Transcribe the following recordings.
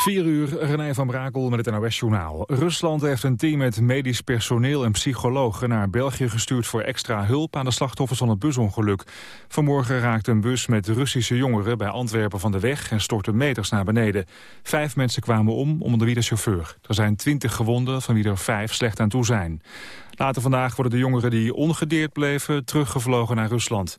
4 uur, René van Brakel met het NOS-journaal. Rusland heeft een team met medisch personeel en psychologen naar België gestuurd voor extra hulp aan de slachtoffers van het busongeluk. Vanmorgen raakte een bus met Russische jongeren bij Antwerpen van de weg en stortte meters naar beneden. Vijf mensen kwamen om, onder wie de chauffeur. Er zijn twintig gewonden, van wie er vijf slecht aan toe zijn. Later vandaag worden de jongeren die ongedeerd bleven teruggevlogen naar Rusland.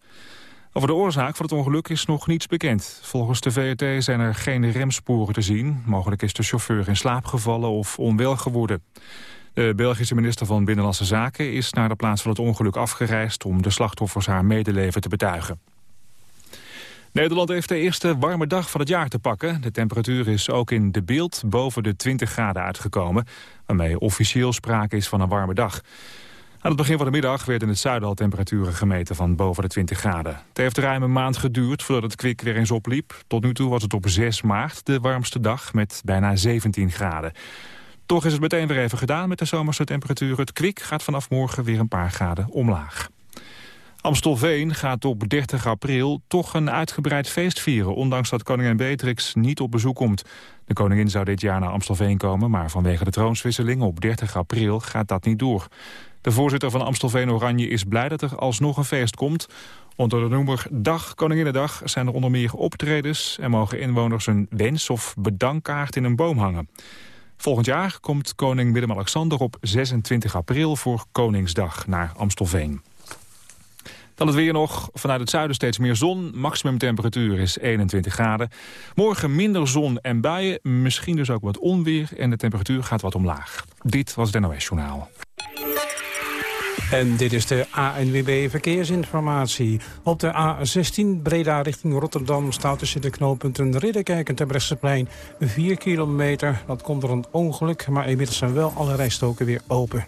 Over de oorzaak van het ongeluk is nog niets bekend. Volgens de VRT zijn er geen remsporen te zien. Mogelijk is de chauffeur in slaap gevallen of onwel geworden. De Belgische minister van Binnenlandse Zaken is naar de plaats van het ongeluk afgereisd... om de slachtoffers haar medeleven te betuigen. Nederland heeft de eerste warme dag van het jaar te pakken. De temperatuur is ook in de beeld boven de 20 graden uitgekomen... waarmee officieel sprake is van een warme dag. Aan het begin van de middag werden in het zuiden al temperaturen gemeten van boven de 20 graden. Het heeft ruim een maand geduurd voordat het kwik weer eens opliep. Tot nu toe was het op 6 maart de warmste dag met bijna 17 graden. Toch is het meteen weer even gedaan met de zomerse temperaturen. Het kwik gaat vanaf morgen weer een paar graden omlaag. Amstelveen gaat op 30 april toch een uitgebreid feest vieren... ondanks dat koningin Beatrix niet op bezoek komt. De koningin zou dit jaar naar Amstelveen komen... maar vanwege de troonswisseling op 30 april gaat dat niet door. De voorzitter van Amstelveen Oranje is blij dat er alsnog een feest komt. Onder de noemer Dag Koninginnedag zijn er onder meer optredens... en mogen inwoners een wens- of bedankkaart in een boom hangen. Volgend jaar komt koning Willem-Alexander op 26 april voor Koningsdag naar Amstelveen. Dan het weer nog. Vanuit het zuiden steeds meer zon. Maximum temperatuur is 21 graden. Morgen minder zon en buien. Misschien dus ook wat onweer. En de temperatuur gaat wat omlaag. Dit was het NOS Journaal. En dit is de ANWB Verkeersinformatie. Op de A16 Breda richting Rotterdam staat tussen de knooppunten Ridderkerk en Terbrechtseplein 4 kilometer. Dat komt door een ongeluk, maar inmiddels zijn wel alle rijstoken weer open.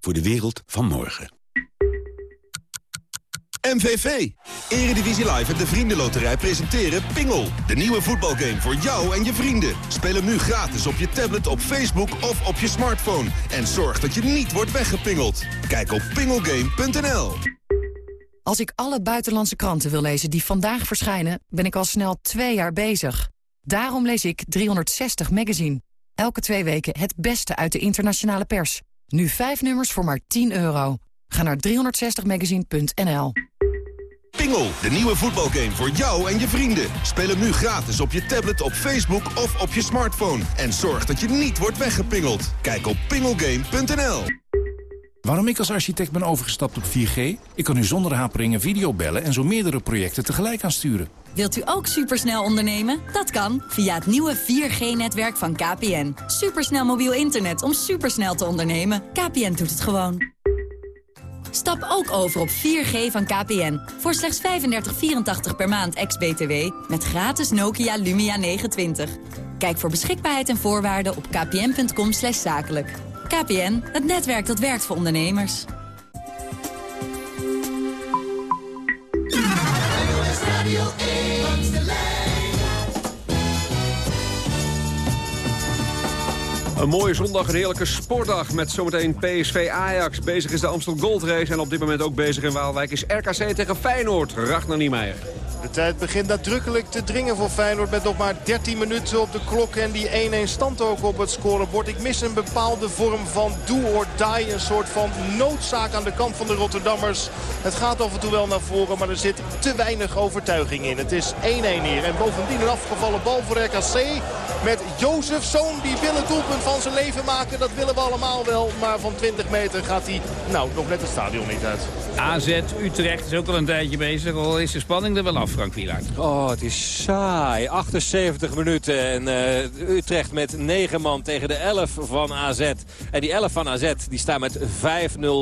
voor de wereld van morgen. MVV. Eredivisie Live en de Vriendenloterij presenteren Pingel. De nieuwe voetbalgame voor jou en je vrienden. Speel hem nu gratis op je tablet, op Facebook of op je smartphone. En zorg dat je niet wordt weggepingeld. Kijk op pingelgame.nl. Als ik alle buitenlandse kranten wil lezen die vandaag verschijnen... ben ik al snel twee jaar bezig. Daarom lees ik 360 Magazine. Elke twee weken het beste uit de internationale pers. Nu vijf nummers voor maar 10 euro. Ga naar 360magazine.nl. Pingel, de nieuwe voetbalgame voor jou en je vrienden. Speel hem nu gratis op je tablet, op Facebook of op je smartphone. En zorg dat je niet wordt weggepingeld. Kijk op pingelgame.nl. Waarom ik als architect ben overgestapt op 4G? Ik kan nu zonder haperingen video bellen en zo meerdere projecten tegelijk aansturen. Wilt u ook supersnel ondernemen? Dat kan via het nieuwe 4G-netwerk van KPN. Supersnel mobiel internet om supersnel te ondernemen. KPN doet het gewoon. Stap ook over op 4G van KPN. Voor slechts 35,84 per maand ex-BTW. Met gratis Nokia Lumia 920. Kijk voor beschikbaarheid en voorwaarden op kpn.com zakelijk. KPN, het netwerk dat werkt voor ondernemers. Radio A. Amsterdam. Een mooie zondag, een heerlijke sportdag met zometeen PSV Ajax. Bezig is de Amstel Gold Race en op dit moment ook bezig in Waalwijk is RKC tegen Feyenoord. Ragnar Niemeyer. De tijd begint nadrukkelijk te dringen voor Feyenoord met nog maar 13 minuten op de klok. En die 1-1 stand ook op het scorebord. Ik mis een bepaalde vorm van do or die. Een soort van noodzaak aan de kant van de Rotterdammers. Het gaat af en toe wel naar voren, maar er zit te weinig overtuiging in. Het is 1-1 hier. En bovendien een afgevallen bal voor RKC. Met Jozef Zoon, die wil het doelpunt van zijn leven maken. Dat willen we allemaal wel. Maar van 20 meter gaat hij nou nog net het stadion niet uit. AZ Utrecht is ook al een tijdje bezig. Al is de spanning er wel af, Frank Wielaert. Oh, het is saai. 78 minuten en uh, Utrecht met 9 man tegen de 11 van AZ. En die 11 van AZ die staan met 5-0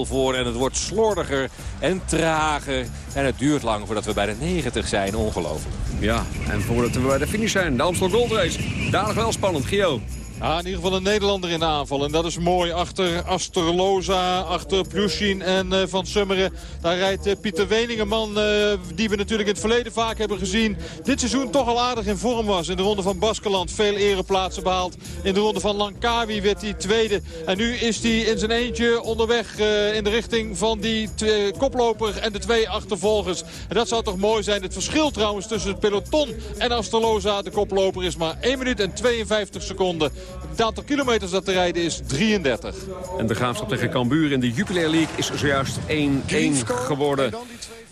voor. En het wordt slordiger en trager. En het duurt lang voordat we bij de 90 zijn. Ongelooflijk. Ja, en voordat we bij de finish zijn. De Amstel Gold Race. Daar nog wel spannend. Gio. In ieder geval een Nederlander in de aanval. En dat is mooi. Achter Asterloza, achter Plushin en uh, Van Summeren. Daar rijdt uh, Pieter Weningeman, uh, die we natuurlijk in het verleden vaak hebben gezien. Dit seizoen toch al aardig in vorm was. In de ronde van Baskeland veel ereplaatsen behaald. In de ronde van Langkawi werd hij tweede. En nu is hij in zijn eentje onderweg in de richting van die koploper en de twee achtervolgers. En dat zou toch mooi zijn. Het verschil trouwens tussen het peloton en Asterloza, de koploper, is maar 1 minuut en 52 seconden. Het aantal kilometers dat te rijden is 33. En de graafschap tegen Cambuur in de Jupiler League is zojuist 1-1 geworden.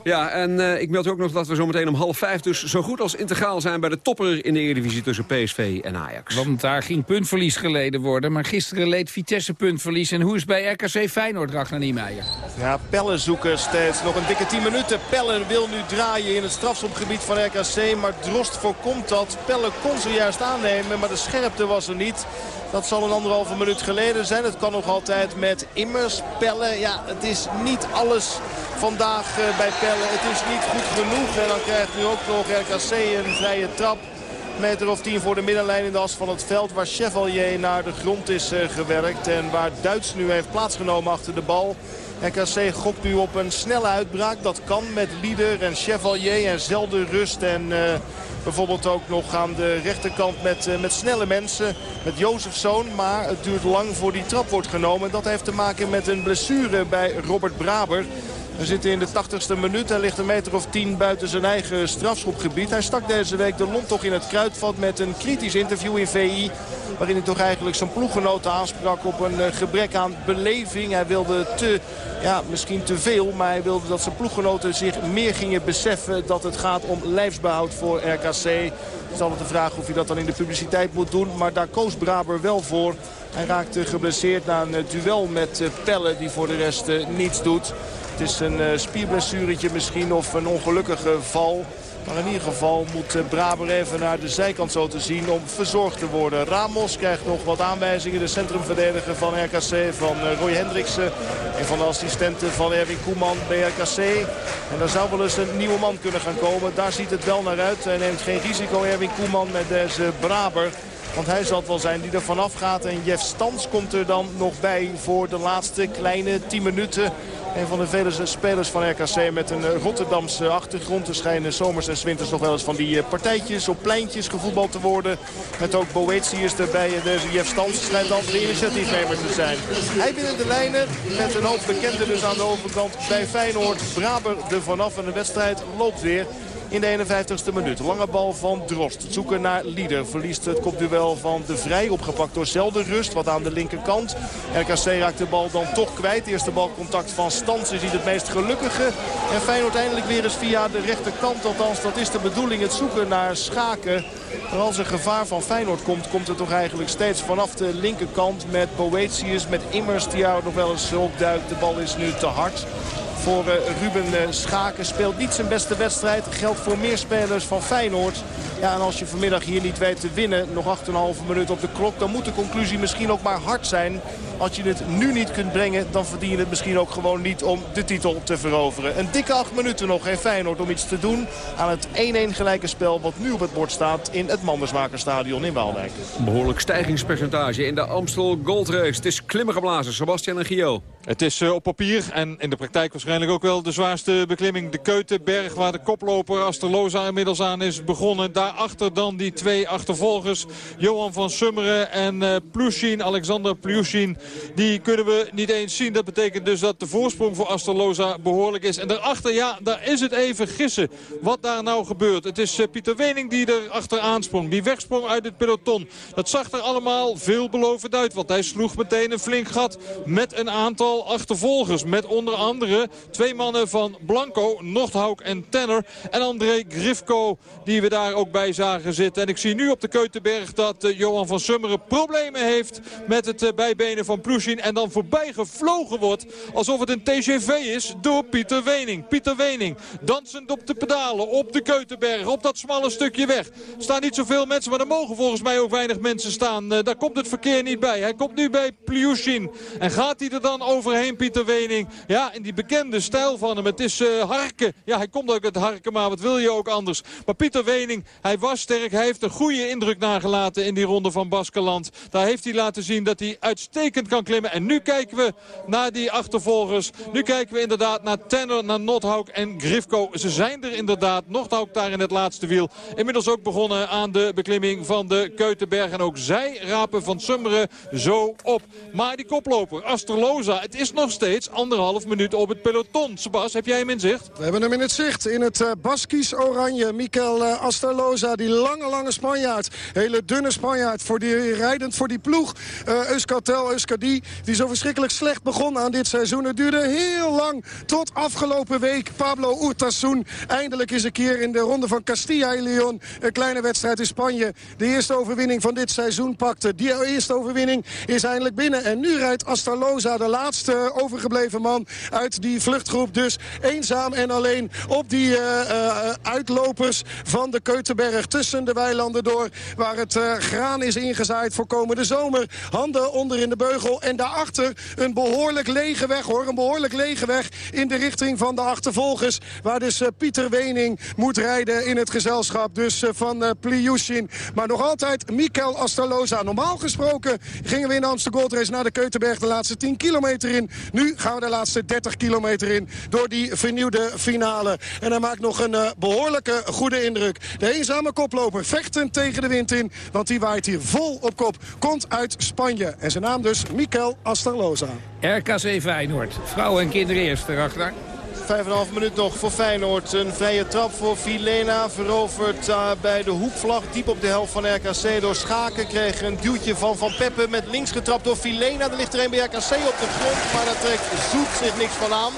Ja, en uh, ik meld ook nog dat we zometeen om half vijf dus zo goed als integraal zijn bij de topper in de Eredivisie tussen PSV en Ajax. Want daar ging puntverlies geleden worden, maar gisteren leed Vitesse puntverlies. En hoe is het bij RKC Feyenoord, Ragnar Niemeyer? Ja, Pellen zoeken steeds. Nog een dikke 10 minuten. Pellen wil nu draaien in het strafschopgebied van RKC, maar Drost voorkomt dat. Pellen kon ze juist aannemen, maar de scherpte was er niet. Dat zal een anderhalve minuut geleden zijn. Het kan nog altijd met Immers, Pellen. Ja, het is niet alles vandaag uh, bij Pellen. Het is niet goed genoeg. En dan krijgt nu ook nog RKC een vrije trap. Meter of tien voor de middenlijn in de as van het veld. Waar Chevalier naar de grond is uh, gewerkt. En waar Duits nu heeft plaatsgenomen achter de bal. RKC gokt nu op een snelle uitbraak. Dat kan met Lieder en Chevalier en zelden rust. En uh, bijvoorbeeld ook nog aan de rechterkant met, uh, met snelle mensen. Met Jozefzoon. Maar het duurt lang voor die trap wordt genomen. Dat heeft te maken met een blessure bij Robert Braber. We zitten in de 80ste minuut. Hij ligt een meter of 10 buiten zijn eigen strafschopgebied. Hij stak deze week de lont toch in het kruidvat met een kritisch interview in VI. Waarin hij toch eigenlijk zijn ploeggenoten aansprak op een gebrek aan beleving. Hij wilde te, ja, misschien te veel. Maar hij wilde dat zijn ploeggenoten zich meer gingen beseffen dat het gaat om lijfsbehoud voor RKC. Het is altijd de vraag of hij dat dan in de publiciteit moet doen. Maar daar koos Braber wel voor. Hij raakte geblesseerd na een duel met Pelle die voor de rest niets doet. Het is een uh, spierblessuretje misschien of een ongelukkige val. Maar in ieder geval moet uh, Braber even naar de zijkant zo te zien om verzorgd te worden. Ramos krijgt nog wat aanwijzingen. De centrumverdediger van RKC van uh, Roy Hendriksen. Een van de assistenten van Erwin Koeman bij RKC. En daar zou wel eens een nieuwe man kunnen gaan komen. Daar ziet het wel naar uit. Hij neemt geen risico Erwin Koeman met deze Braber. Want hij zal het wel zijn die er vanaf gaat. En Jeff Stans komt er dan nog bij voor de laatste kleine 10 minuten. Een van de vele spelers van RKC met een Rotterdamse achtergrond. Er schijnen zomers en winters nog wel eens van die partijtjes op pleintjes gevoetbald te worden. Met ook Boetius erbij. En deze Jeff Stans schijnt dan de initiatiefnemer te zijn. Hij binnen de lijnen met een hoop bekenden dus aan de overkant bij Feyenoord. Braber er vanaf en de wedstrijd loopt weer in de 51ste minuut. Lange bal van Drost. Zoeken naar Lieder. Verliest het kopduel van De Vrij. Opgepakt door Zelden Rust. Wat aan de linkerkant. RKC raakt de bal dan toch kwijt. Eerste balcontact van Stans is het meest gelukkige. En Feyenoord uiteindelijk weer eens via de rechterkant. Althans, dat is de bedoeling. Het zoeken naar Schaken. Maar als er gevaar van Feyenoord komt, komt het toch eigenlijk steeds vanaf de linkerkant. Met Boetius, met Immers die daar nog wel eens opduikt. De bal is nu te hard voor Ruben Schaken. Speelt niet zijn beste wedstrijd. Geldt voor meer spelers van Feyenoord. Ja, en als je vanmiddag hier niet weet te winnen, nog 8,5 minuut op de klok... dan moet de conclusie misschien ook maar hard zijn. Als je het nu niet kunt brengen, dan verdien je het misschien ook gewoon niet om de titel te veroveren. Een dikke acht minuten nog heeft Feyenoord om iets te doen aan het 1-1 gelijke spel wat nu op het bord staat in het Mandersmakerstadion in Waalwijk. Behoorlijk stijgingspercentage in de Amstel Gold Race. Het is klimmige blazen, Sebastian en Gio. Het is uh, op papier en in de praktijk waarschijnlijk ook wel de zwaarste beklimming. De Keutenberg waar de koploper Asterloza inmiddels aan is begonnen. Daarachter dan die twee achtervolgers. Johan van Summeren en uh, Plushin, Alexander Plushin. Die kunnen we niet eens zien. Dat betekent dus dat de voorsprong voor Asterloza behoorlijk is. En daarachter, ja, daar is het even gissen wat daar nou gebeurt. Het is uh, Pieter Wening die er achteraan sprong. Die wegsprong uit het peloton. Dat zag er allemaal veelbelovend uit. Want hij sloeg meteen een flink gat met een aantal achtervolgers. Met onder andere twee mannen van Blanco, Nordhauk en Tenner. En André Grifko die we daar ook bij zagen zitten. En ik zie nu op de Keutenberg dat uh, Johan van Summeren problemen heeft met het uh, bijbenen van Plushin. En dan voorbij gevlogen wordt alsof het een TGV is door Pieter Wening. Pieter Wening dansend op de pedalen op de Keutenberg. Op dat smalle stukje weg. Er staan niet zoveel mensen, maar er mogen volgens mij ook weinig mensen staan. Uh, daar komt het verkeer niet bij. Hij komt nu bij Plushin. En gaat hij er dan over overheen, Pieter Wening. Ja, in die bekende stijl van hem. Het is uh, harken. Ja, hij komt ook uit harken, maar wat wil je ook anders. Maar Pieter Wening, hij was sterk. Hij heeft een goede indruk nagelaten in die ronde van Baskeland. Daar heeft hij laten zien dat hij uitstekend kan klimmen. En nu kijken we naar die achtervolgers. Nu kijken we inderdaad naar Tenner, naar Nothauk en Grifko. Ze zijn er inderdaad. Nothauk daar in het laatste wiel. Inmiddels ook begonnen aan de beklimming van de Keutenberg. En ook zij rapen van Summeren zo op. Maar die koploper, Asterloza, het is nog steeds anderhalf minuut op het peloton. Sebas, heb jij hem in zicht? We hebben hem in het zicht. In het uh, Baskisch oranje. Mikel uh, Asterloza, die lange, lange Spanjaard. Hele dunne Spanjaard. Voor die, rijdend voor die ploeg. Uh, Euskatel, Euskadi. Die zo verschrikkelijk slecht begon aan dit seizoen. Het duurde heel lang. Tot afgelopen week. Pablo Urtasun. Eindelijk is een keer in de ronde van Castilla y Leon. Een kleine wedstrijd in Spanje. De eerste overwinning van dit seizoen pakte. Die eerste overwinning is eindelijk binnen. En nu rijdt Asterloza de laatste overgebleven man uit die vluchtgroep. Dus eenzaam en alleen op die uh, uh, uitlopers van de Keutenberg. Tussen de weilanden door waar het uh, graan is ingezaaid voor komende zomer. Handen onder in de beugel. En daarachter een behoorlijk lege weg hoor. Een behoorlijk lege weg in de richting van de achtervolgers. Waar dus Pieter Wening moet rijden in het gezelschap. Dus van uh. Maar nog altijd Mikel Astaloza. Normaal gesproken gingen we in de Amsterdam Gold Race naar de Keutenberg de laatste 10 kilometer in. Nu gaan we de laatste 30 kilometer door die vernieuwde finale. En hij maakt nog een uh, behoorlijke goede indruk. De eenzame koploper vechtend tegen de wind in. Want die waait hier vol op kop. Komt uit Spanje. En zijn naam dus Mikel Asterloza. RKC Feyenoord. Vrouwen en kinderen eerst erachter. 5,5 minuut nog voor Feyenoord. Een vrije trap voor Vilena. Veroverd uh, bij de hoekvlag. Diep op de helft van RKC door Schaken. Kreeg een duwtje van Van Peppe met links getrapt door Vilena. Er ligt er een bij RKC op de grond. Maar daar trekt Zoet zich niks van aan.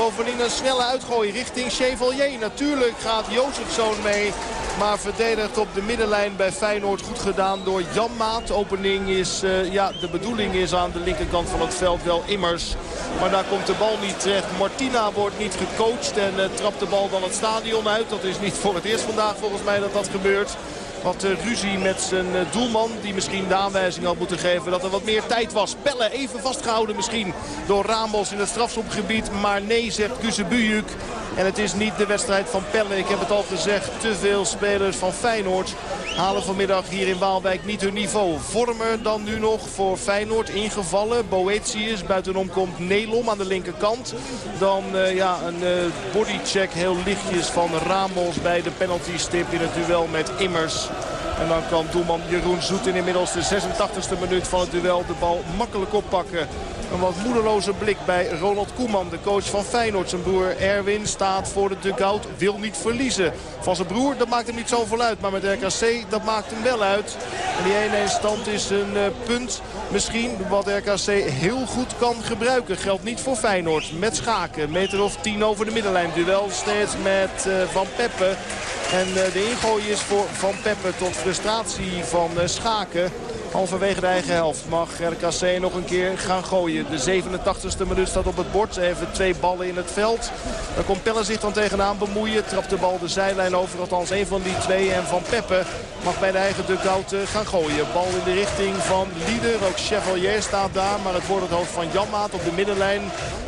Bovendien een snelle uitgooi richting Chevalier. Natuurlijk gaat Jozefzoon mee. Maar verdedigd op de middenlijn bij Feyenoord goed gedaan door Jan Maat. Opening is, uh, ja, de bedoeling is aan de linkerkant van het veld wel immers. Maar daar komt de bal niet terecht. Martina wordt niet gecoacht en uh, trapt de bal dan het stadion uit. Dat is niet voor het eerst vandaag volgens mij dat dat gebeurt. Wat uh, ruzie met zijn uh, doelman. Die misschien de aanwijzing had moeten geven dat er wat meer tijd was. Pelle even vastgehouden misschien door Ramos in het strafschopgebied. Maar nee, zegt Kuzebujuk. En het is niet de wedstrijd van Pelle. Ik heb het al gezegd. Te veel spelers van Feyenoord halen vanmiddag hier in Waalwijk niet hun niveau. Vormer dan nu nog voor Feyenoord ingevallen. Boetius, buitenom komt Nelom aan de linkerkant. Dan uh, ja, een bodycheck heel lichtjes van Ramos bij de penalty stip in het duel met Immers. En dan kan doelman Jeroen Zoet in inmiddels de 86e minuut van het duel de bal makkelijk oppakken. Een wat moedeloze blik bij Ronald Koeman, de coach van Feyenoord. Zijn broer Erwin staat voor de dugout, wil niet verliezen. Van zijn broer, dat maakt hem niet zoveel uit. Maar met RKC, dat maakt hem wel uit. En die 1-1 stand is een uh, punt misschien wat RKC heel goed kan gebruiken. Geldt niet voor Feyenoord. Met Schaken, meter of 10 over de middenlijn. Duel steeds met uh, Van Peppe. En uh, de ingooi is voor Van Peppe tot frustratie van Schaken. Halverwege de eigen helft mag RKC nog een keer gaan gooien. De 87e minuut staat op het bord. Even twee ballen in het veld. Daar komt Pelle zich dan tegenaan bemoeien. Trapt de bal de zijlijn over. Althans een van die twee. En Van Peppe mag bij de eigen dugout gaan gooien. Bal in de richting van Lieder. Ook Chevalier staat daar. Maar het wordt het hoofd van Janmaat op de middenlijn.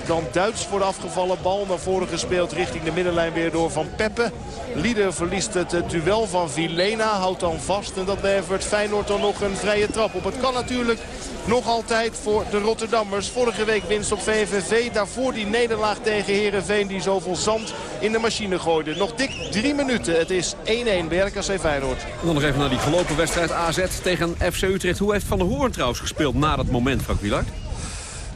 Dan Duits voor de afgevallen bal. Naar voren gespeeld richting de middenlijn weer door Van Peppe. Lieder verliest het duel van Vilena. Houdt dan vast. En dat levert Feyenoord dan nog een vrije trap op. Het kan natuurlijk nog altijd voor de Rotterdammers. Vorige week winst op VVV. Daarvoor die nederlaag tegen Herenveen die zoveel zand in de machine gooide. Nog dik drie minuten. Het is 1-1 bij RKC Feyenoord. En dan nog even naar die gelopen wedstrijd AZ tegen FC Utrecht. Hoe heeft Van der Hoorn trouwens gespeeld na dat moment, Frank Wielard?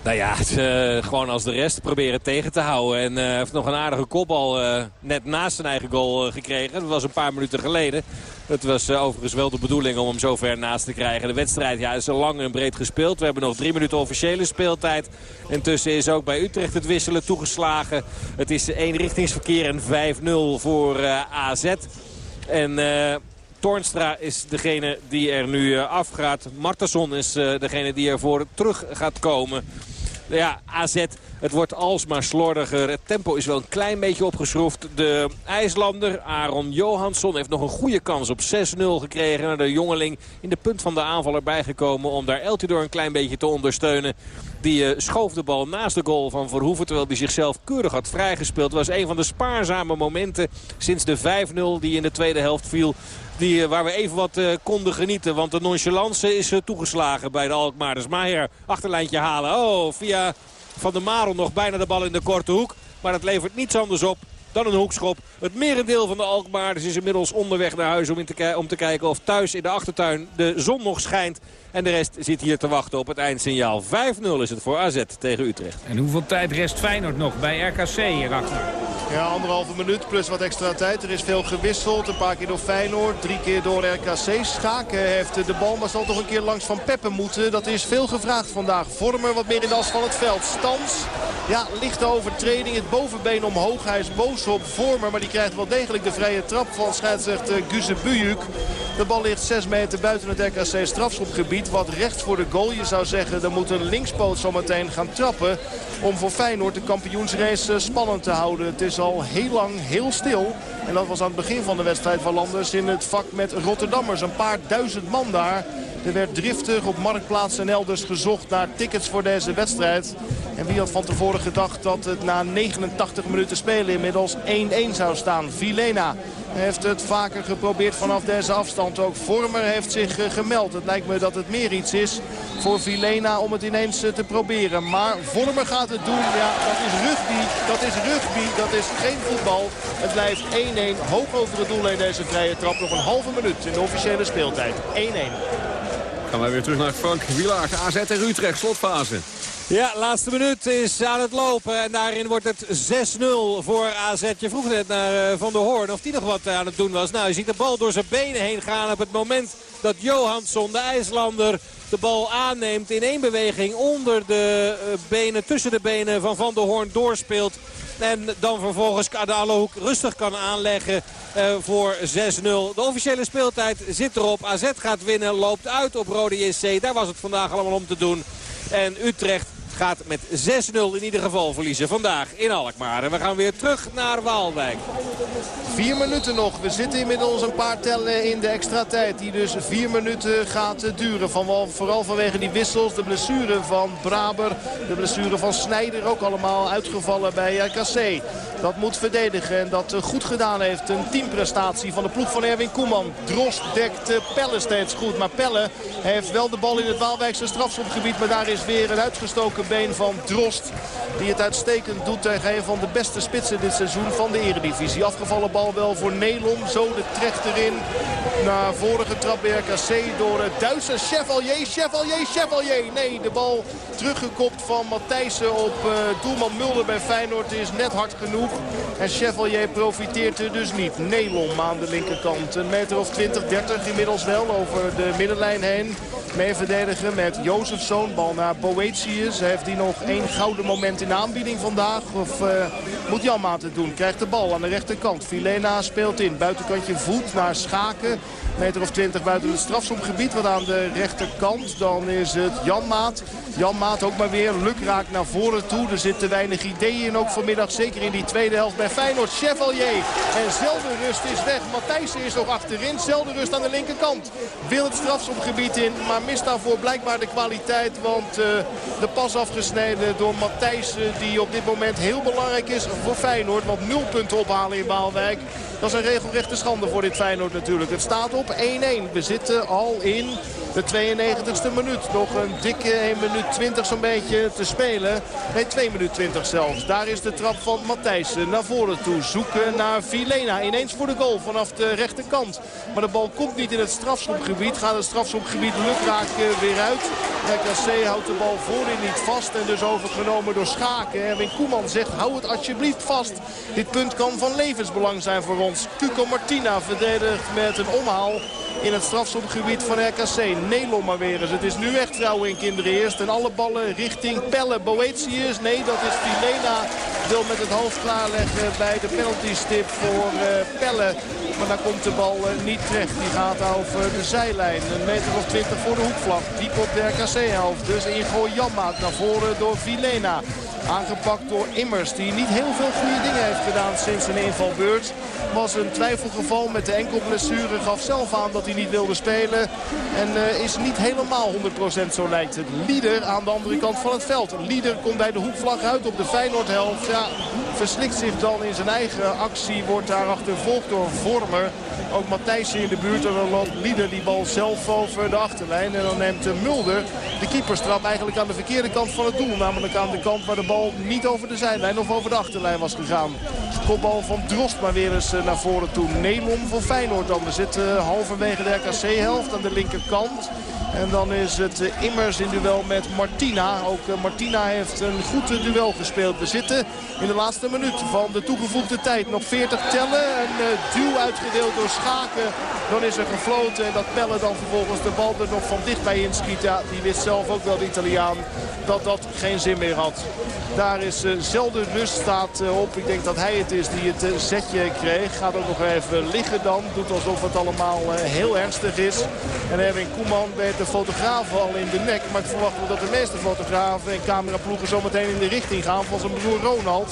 Nou ja, het, uh, gewoon als de rest proberen tegen te houden. En uh, heeft nog een aardige kopbal uh, net naast zijn eigen goal gekregen. Dat was een paar minuten geleden. Het was overigens wel de bedoeling om hem zo ver naast te krijgen. De wedstrijd ja, is lang en breed gespeeld. We hebben nog drie minuten officiële speeltijd. Intussen is ook bij Utrecht het wisselen toegeslagen. Het is eenrichtingsverkeer en 5-0 voor AZ. En... Toornstra is degene die er nu afgaat. Martenson is degene die ervoor terug gaat komen ja, AZ, het wordt alsmaar slordiger. Het tempo is wel een klein beetje opgeschroefd. De IJslander, Aaron Johansson, heeft nog een goede kans op 6-0 gekregen. De jongeling in de punt van de aanval erbij gekomen om daar Eltidoor een klein beetje te ondersteunen. Die uh, schoof de bal naast de goal van Verhoeven. Terwijl hij zichzelf keurig had vrijgespeeld. Het was een van de spaarzame momenten sinds de 5-0 die in de tweede helft viel. Die, uh, waar we even wat uh, konden genieten. Want de nonchalance is toegeslagen bij de Alkmaarders. Maier achterlijntje halen. Oh, via Van der Marel nog bijna de bal in de korte hoek. Maar het levert niets anders op dan een hoekschop. Het merendeel van de Alkmaarders is inmiddels onderweg naar huis om, in om te kijken of thuis in de achtertuin de zon nog schijnt. En de rest zit hier te wachten op het eindsignaal. 5-0 is het voor AZ tegen Utrecht. En hoeveel tijd rest Feyenoord nog bij RKC hierachter? Ja, anderhalve minuut plus wat extra tijd. Er is veel gewisseld. Een paar keer door Feyenoord, drie keer door RKC. Schaken heeft de bal, maar zal toch een keer langs Van Peppen moeten. Dat is veel gevraagd vandaag. Vormer wat meer in de as van het veld. Stans, ja, lichte overtreding. Het bovenbeen omhoog. Hij is boos op Vormer, maar die krijgt wel degelijk de vrije trap van scheidsrechter Guze Bujuk. De bal ligt 6 meter buiten het RKC strafschopgebied. Wat recht voor de goal. Je zou zeggen, er moet een linkspoot zometeen gaan trappen. Om voor Feyenoord de kampioensrace spannend te houden. Het is al heel lang heel stil. En dat was aan het begin van de wedstrijd van Landers in het vak met Rotterdammers. Een paar duizend man daar. Er werd driftig op Marktplaats en elders gezocht naar tickets voor deze wedstrijd. En wie had van tevoren gedacht dat het na 89 minuten spelen inmiddels 1-1 zou staan. Vilena heeft het vaker geprobeerd vanaf deze afstand. Ook Vormer heeft zich eh, gemeld. Het lijkt me dat het meer iets is voor Vilena om het ineens eh, te proberen. Maar Vormer gaat het doen. Ja, dat is rugby. Dat is rugby. Dat is geen voetbal. Het blijft 1-1. Hoog over het doel in deze vrije trap. Nog een halve minuut in de officiële speeltijd. 1-1. Gaan wij weer terug naar Frank Wielaert. AZ en Utrecht, slotfase. Ja, laatste minuut is aan het lopen. En daarin wordt het 6-0 voor AZ. Je vroeg net naar uh, Van der Hoorn of die nog wat aan het doen was. Nou, je ziet de bal door zijn benen heen gaan op het moment dat Johansson, de IJslander, de bal aanneemt in één beweging onder de uh, benen, tussen de benen van Van der Hoorn doorspeelt. En dan vervolgens Kadalohoek rustig kan aanleggen uh, voor 6-0. De officiële speeltijd zit erop. AZ gaat winnen, loopt uit op Rode JC. Daar was het vandaag allemaal om te doen. En Utrecht gaat met 6-0 in ieder geval verliezen vandaag in Alkmaar. En we gaan weer terug naar Waalwijk. Vier minuten nog. We zitten inmiddels een paar tellen in de extra tijd. Die dus vier minuten gaat duren. Van, vooral vanwege die wissels. De blessure van Braber. De blessure van Snijder. Ook allemaal uitgevallen bij RKC. Dat moet verdedigen. En dat goed gedaan heeft. Een teamprestatie van de ploeg van Erwin Koeman. Drost dekt Pelle steeds goed. Maar Pelle heeft wel de bal in het Waalwijkse strafschopgebied. Maar daar is weer een uitgestoken been van Drost. Die het uitstekend doet tegen een van de beste spitsen dit seizoen van de eredivisie. Afgevallen bal wel voor Nelom. Zo de trecht erin. Na vorige trap bij RKC door het Duitse Chevalier. Chevalier, Chevalier. Nee, de bal teruggekopt van Matthijssen op uh, doelman Mulder bij Feyenoord is net hard genoeg. En Chevalier profiteert er dus niet. Nelom aan de linkerkant. Een meter of 20, 30 inmiddels wel over de middenlijn heen. Mee verdedigen met Jozefzoon. Bal naar Boetius. Heeft hij nog één gouden moment in de aanbieding vandaag? Of uh, Moet Janmaat het doen. Krijgt de bal aan de rechterkant. Filena speelt in. Buitenkantje voet naar Schaken. Meter of 20 buiten het strafschopgebied. Wat aan de rechterkant. Dan is het Janmaat. Janmaat ook maar weer lukraak naar voren toe. Er zitten weinig ideeën in ook vanmiddag. Zeker in die tweede helft bij Feyenoord. Chevalier. En Zeldenrust is weg. Matthijssen is nog achterin. Zeldenrust aan de linkerkant. Wil het strafschopgebied in. Maar mist daarvoor blijkbaar de kwaliteit. Want uh, de pas afgesneden door Matthijssen. Die op dit moment heel belangrijk is voor Feyenoord. Want nul punten ophalen in Waalwijk. Dat is een regelrechte schande voor dit Feyenoord natuurlijk. Het staat op 1-1. We zitten al in de 92e minuut. Nog een dikke 1 minuut 20 zo'n beetje te spelen. Nee, 2 minuut 20 zelfs. Daar is de trap van Matthijssen naar voren toe. Zoeken naar Vilena. Ineens voor de goal vanaf de rechterkant. Maar de bal komt niet in het strafschopgebied. Gaat het strafschopgebied lukraak weer uit. RKC houdt de bal voorin niet vast. En dus overgenomen door Schaken. Erwin Koeman zegt hou het alsjeblieft vast. Dit punt kan van levensbelang zijn voor ons. Cuco Martina verdedigt met een omhaal in het strafschopgebied van RKC. Nelom maar weer eens. Het is nu echt vrouwen en kinderen eerst. En alle ballen richting Pelle. Boetius, nee dat is Filena. Wil met het hoofd klaarleggen bij de penaltystip voor uh, Pelle. Maar dan komt de bal uh, niet terecht. Die gaat over de zijlijn. Een meter of twintig voor de hoekvlag. Diep op de RKC-helft. Dus ingooi Janmaat naar voren door Vilena. Aangepakt door Immers, die niet heel veel goede dingen heeft gedaan sinds een invalbeurt. Was een twijfelgeval met de enkelblessure. Gaf zelf aan dat hij niet wilde spelen. En uh, is niet helemaal 100% zo lijkt het. Lieder aan de andere kant van het veld. Lieder komt bij de hoekvlag uit op de Feyenoordhelft. Ja, verslikt zich dan in zijn eigen actie. Wordt daar achtervolgd door Vormer. Ook Matthijsje in de buurt. En dan loopt Lieder die bal zelf over de achterlijn. En dan neemt Mulder de keeperstrap eigenlijk aan de verkeerde kant van het doel. Namelijk aan de kant waar de bal niet over de zijlijn of over de achterlijn was gegaan. Kopbal van Drost maar weer eens naar voren toe. Nelom voor Feyenoord dan. We zitten halverwege de RKC-helft aan de linkerkant. En dan is het Immers in duel met Martina. Ook Martina heeft een goed duel gespeeld. We zitten in de laatste minuut van de toegevoegde tijd. Nog 40 tellen. Een duw uitgedeeld door Schaken. Dan is er gefloten. En dat Pelle dan vervolgens de bal er nog van dichtbij inschiet. Ja, die wist zelf ook wel de Italiaan dat dat geen zin meer had. Daar is uh, zelden rust staat uh, op. Ik denk dat hij het is die het uh, zetje kreeg. Gaat ook nog even liggen dan. Doet alsof het allemaal heel ernstig is. En Erwin Koeman werd de fotograaf al in de nek. Maar ik verwacht wel dat de meeste fotografen en cameraploegen zometeen in de richting gaan van zijn broer Ronald.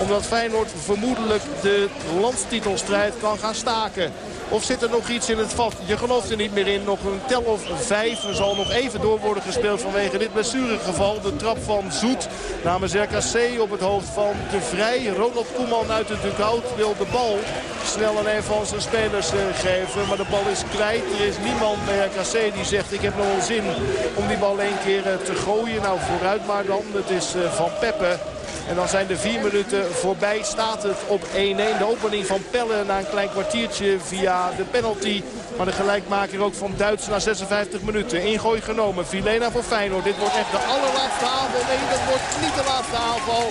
Omdat Feyenoord vermoedelijk de landstitelstrijd kan gaan staken. Of zit er nog iets in het vat? Je gelooft er niet meer in. Nog een tel of vijf. Er zal nog even door worden gespeeld vanwege dit blessuregeval. De trap van Zoet namens RKC op het hoofd van De Vrij. Ronald Koeman uit het dugout wil de bal snel aan een van zijn spelers geven. Maar de bal is kwijt. Er is niemand bij RKC die zegt ik heb nog wel zin om die bal één keer te gooien. Nou vooruit maar dan. Het is Van Peppe. En dan zijn de vier minuten voorbij. Staat het op 1-1. De opening van Pelle na een klein kwartiertje via de penalty. Maar de gelijkmaker ook van Duits na 56 minuten. Ingooi genomen. Vilena voor Feyenoord. Dit wordt echt de allerlaatste aanval. Nee, dat wordt niet de laatste aanval.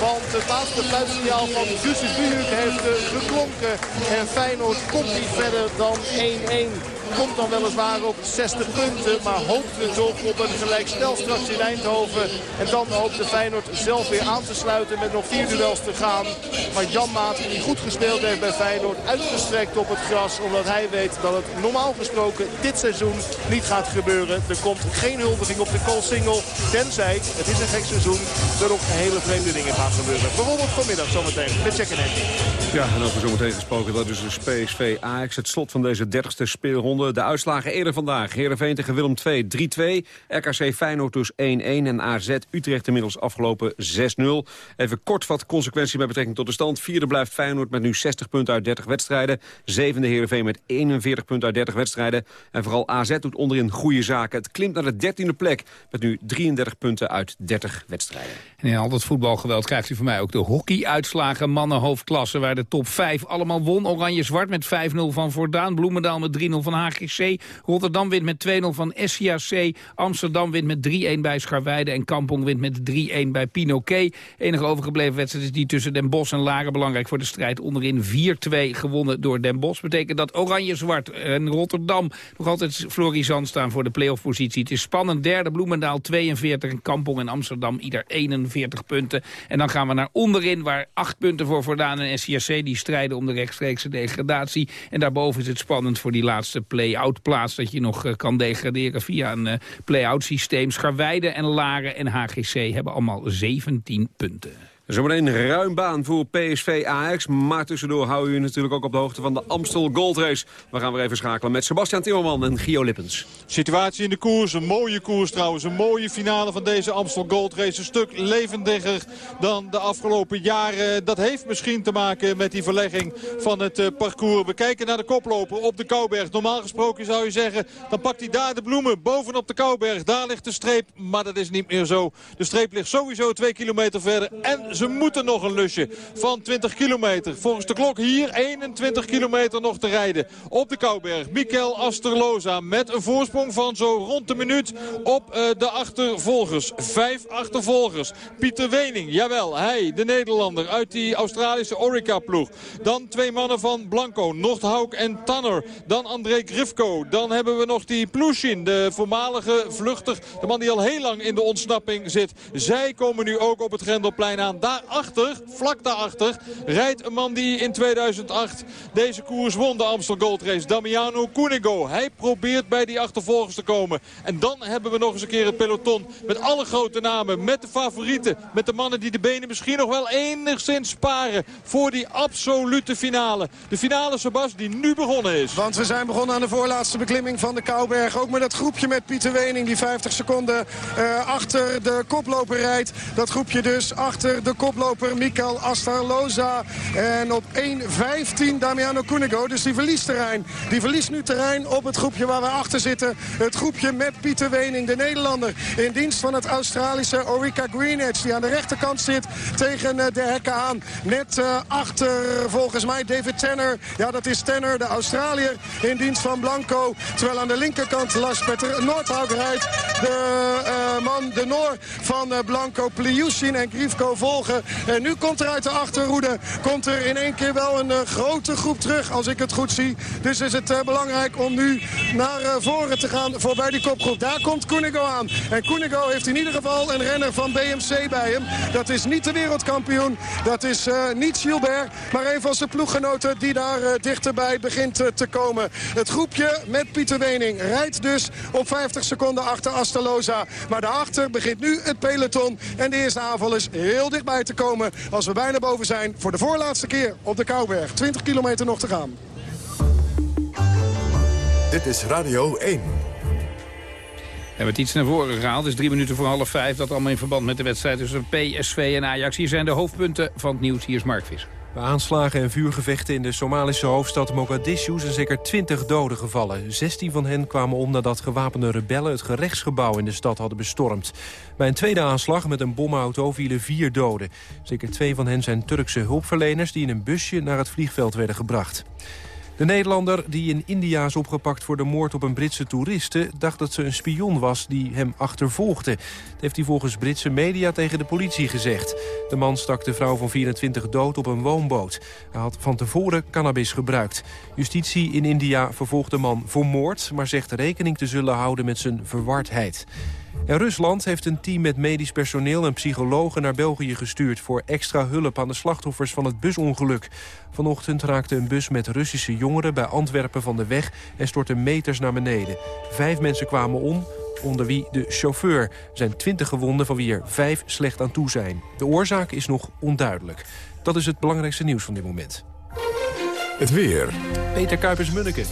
Want het laatste fluitsignaal van Buhuk heeft geklonken. En Feyenoord komt niet verder dan 1-1. Komt dan weliswaar op 60 punten. Maar hoopt we toch op een gelijkspel straks in Eindhoven. En dan hoopt de Feyenoord zelf weer aan te sluiten met nog vier duels te gaan. Maar Jan Maat, die goed gespeeld heeft bij Feyenoord, uitgestrekt op het gras. Omdat hij weet dat het normaal gesproken dit seizoen niet gaat gebeuren. Er komt geen huldiging op de single. Tenzij, het is een gek seizoen, er ook hele vreemde dingen gaan gebeuren. Bijvoorbeeld vanmiddag zometeen met Check Ja, en over zometeen gesproken, dat is dus PSV Ajax. Het slot van deze dertigste speelronde. De uitslagen eerder vandaag. Heerenveen tegen Willem 2, 3-2. RKC Feyenoord dus 1-1. En AZ Utrecht inmiddels afgelopen 6-0. Even kort wat consequenties met betrekking tot de stand. Vierde blijft Feyenoord met nu 60 punten uit 30 wedstrijden. Zevende Heerenveen met 41 punten uit 30 wedstrijden. En vooral AZ doet onderin goede zaken. Het klimt naar de dertiende plek met nu 33 punten uit 30 wedstrijden. En in al dat voetbalgeweld krijgt u van mij ook de hockeyuitslagen mannenhoofdklasse... waar de top 5 allemaal won. Oranje-zwart met 5-0 van Voordaan. Bloemendaal met 3-0 van Haag. Rotterdam wint met 2-0 van SCAC. Amsterdam wint met 3-1 bij Scharweide. En Kampong wint met 3-1 bij Pinoquet. Enige overgebleven wedstrijd is die tussen Den Bosch en Laren. Belangrijk voor de strijd onderin 4-2 gewonnen door Den Bosch. Betekent dat Oranje-Zwart en Rotterdam nog altijd florisant staan voor de playoff positie. Het is spannend. Derde Bloemendaal 42 en Kampong en Amsterdam ieder 41 punten. En dan gaan we naar onderin, waar acht punten voor Voordaan en SCRC... die strijden om de rechtstreekse degradatie. En daarboven is het spannend voor die laatste play-out plaats... dat je nog kan degraderen via een play-out systeem. Scharweide en Laren en HGC hebben allemaal 17 punten. Zometeen ruim baan voor PSV Ajax. Maar tussendoor houden we natuurlijk ook op de hoogte van de Amstel Gold Race. We gaan weer even schakelen met Sebastian Timmerman en Gio Lippens. Situatie in de koers, een mooie koers trouwens. Een mooie finale van deze Amstel Gold Race. Een stuk levendiger dan de afgelopen jaren. Dat heeft misschien te maken met die verlegging van het uh, parcours. We kijken naar de koploper op de Kouberg. Normaal gesproken zou je zeggen, dan pakt hij daar de bloemen bovenop de Kouberg. Daar ligt de streep, maar dat is niet meer zo. De streep ligt sowieso twee kilometer verder en ze moeten nog een lusje van 20 kilometer. Volgens de klok hier 21 kilometer nog te rijden. Op de Kouberg, Mikel Asterloza met een voorsprong van zo rond de minuut op uh, de achtervolgers. Vijf achtervolgers. Pieter Wening, jawel, hij, de Nederlander uit die Australische Orica-ploeg. Dan twee mannen van Blanco, Nordhauk en Tanner. Dan André Grifko. Dan hebben we nog die Plushin, de voormalige vluchter. De man die al heel lang in de ontsnapping zit. Zij komen nu ook op het Grendelplein aan. Daarachter, vlak daarachter, rijdt een man die in 2008 deze koers won. De Amstel Gold Race, Damiano Cunego. Hij probeert bij die achtervolgers te komen. En dan hebben we nog eens een keer het peloton met alle grote namen. Met de favorieten, met de mannen die de benen misschien nog wel enigszins sparen. Voor die absolute finale. De finale, Sebas, die nu begonnen is. Want we zijn begonnen aan de voorlaatste beklimming van de Kouberg. Ook met dat groepje met Pieter Wening die 50 seconden uh, achter de koploper rijdt. Dat groepje dus achter de koploper Mikael Astarloza. En op 1.15 Damiano Cunego. Dus die verliest terrein. Die verliest nu terrein op het groepje waar we achter zitten. Het groepje met Pieter Wening, de Nederlander. In dienst van het Australische Orica Greenedge. Die aan de rechterkant zit tegen de hekken aan. Net uh, achter volgens mij David Tanner. Ja, dat is Tanner, de Australiër. In dienst van Blanco. Terwijl aan de linkerkant Lars Petter Noordhout rijdt. De uh, man, de Noor van Blanco, Pliusin en Grifko En nu komt er uit de achterhoede komt er in één keer wel een uh, grote groep terug, als ik het goed zie. Dus is het uh, belangrijk om nu naar uh, voren te gaan voorbij die kopgroep. Daar komt Koenigo aan. En Koenigo heeft in ieder geval een renner van BMC bij hem. Dat is niet de wereldkampioen. Dat is niet Gilbert, maar een van zijn ploeggenoten die daar dichterbij begint te komen. Het groepje met Pieter Wening rijdt dus op 50 seconden achter Astaloza. Maar daarachter begint nu het peloton. En de eerste aanval is heel dichtbij te komen als we bijna boven zijn voor de voorlaatste keer op de Kouberg. 20 kilometer nog te gaan. Dit is Radio 1. We hebben het iets naar voren gehaald. Het is drie minuten voor half vijf. Dat allemaal in verband met de wedstrijd tussen PSV en Ajax. Hier zijn de hoofdpunten van het nieuws. Hier is Mark Visser. Bij aanslagen en vuurgevechten in de Somalische hoofdstad Mogadishu zijn zeker 20 doden gevallen. 16 van hen kwamen om nadat gewapende rebellen het gerechtsgebouw in de stad hadden bestormd. Bij een tweede aanslag met een bomauto vielen vier doden. Zeker twee van hen zijn Turkse hulpverleners die in een busje naar het vliegveld werden gebracht. De Nederlander die in India is opgepakt voor de moord op een Britse toeriste... dacht dat ze een spion was die hem achtervolgde. Dat heeft hij volgens Britse media tegen de politie gezegd. De man stak de vrouw van 24 dood op een woonboot. Hij had van tevoren cannabis gebruikt. Justitie in India vervolgt de man voor moord... maar zegt rekening te zullen houden met zijn verwardheid. En Rusland heeft een team met medisch personeel en psychologen naar België gestuurd... voor extra hulp aan de slachtoffers van het busongeluk. Vanochtend raakte een bus met Russische jongeren bij Antwerpen van de weg... en stortte meters naar beneden. Vijf mensen kwamen om, onder wie de chauffeur. Er zijn twintig gewonden van wie er vijf slecht aan toe zijn. De oorzaak is nog onduidelijk. Dat is het belangrijkste nieuws van dit moment. Het weer. Peter Kuipers-Munneke.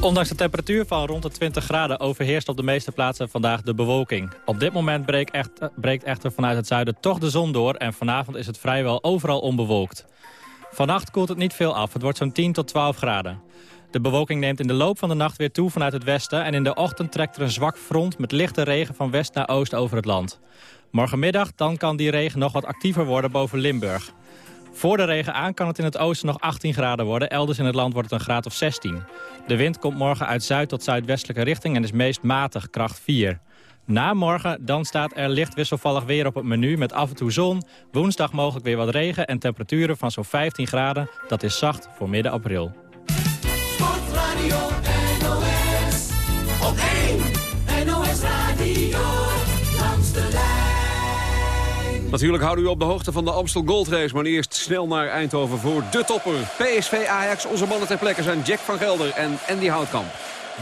Ondanks de temperatuur van rond de 20 graden overheerst op de meeste plaatsen vandaag de bewolking. Op dit moment breekt, echt, breekt echter vanuit het zuiden toch de zon door en vanavond is het vrijwel overal onbewolkt. Vannacht koelt het niet veel af, het wordt zo'n 10 tot 12 graden. De bewolking neemt in de loop van de nacht weer toe vanuit het westen... en in de ochtend trekt er een zwak front met lichte regen van west naar oost over het land. Morgenmiddag dan kan die regen nog wat actiever worden boven Limburg. Voor de regen aan kan het in het oosten nog 18 graden worden. Elders in het land wordt het een graad of 16. De wind komt morgen uit zuid tot zuidwestelijke richting en is meest matig, kracht 4. Na morgen dan staat er licht wisselvallig weer op het menu met af en toe zon. Woensdag mogelijk weer wat regen en temperaturen van zo'n 15 graden. Dat is zacht voor midden april. Sportradio Natuurlijk houden u op de hoogte van de Amstel Gold Race. Maar eerst snel naar Eindhoven voor de topper. PSV Ajax, onze mannen ter plekke zijn Jack van Gelder en Andy Houtkamp.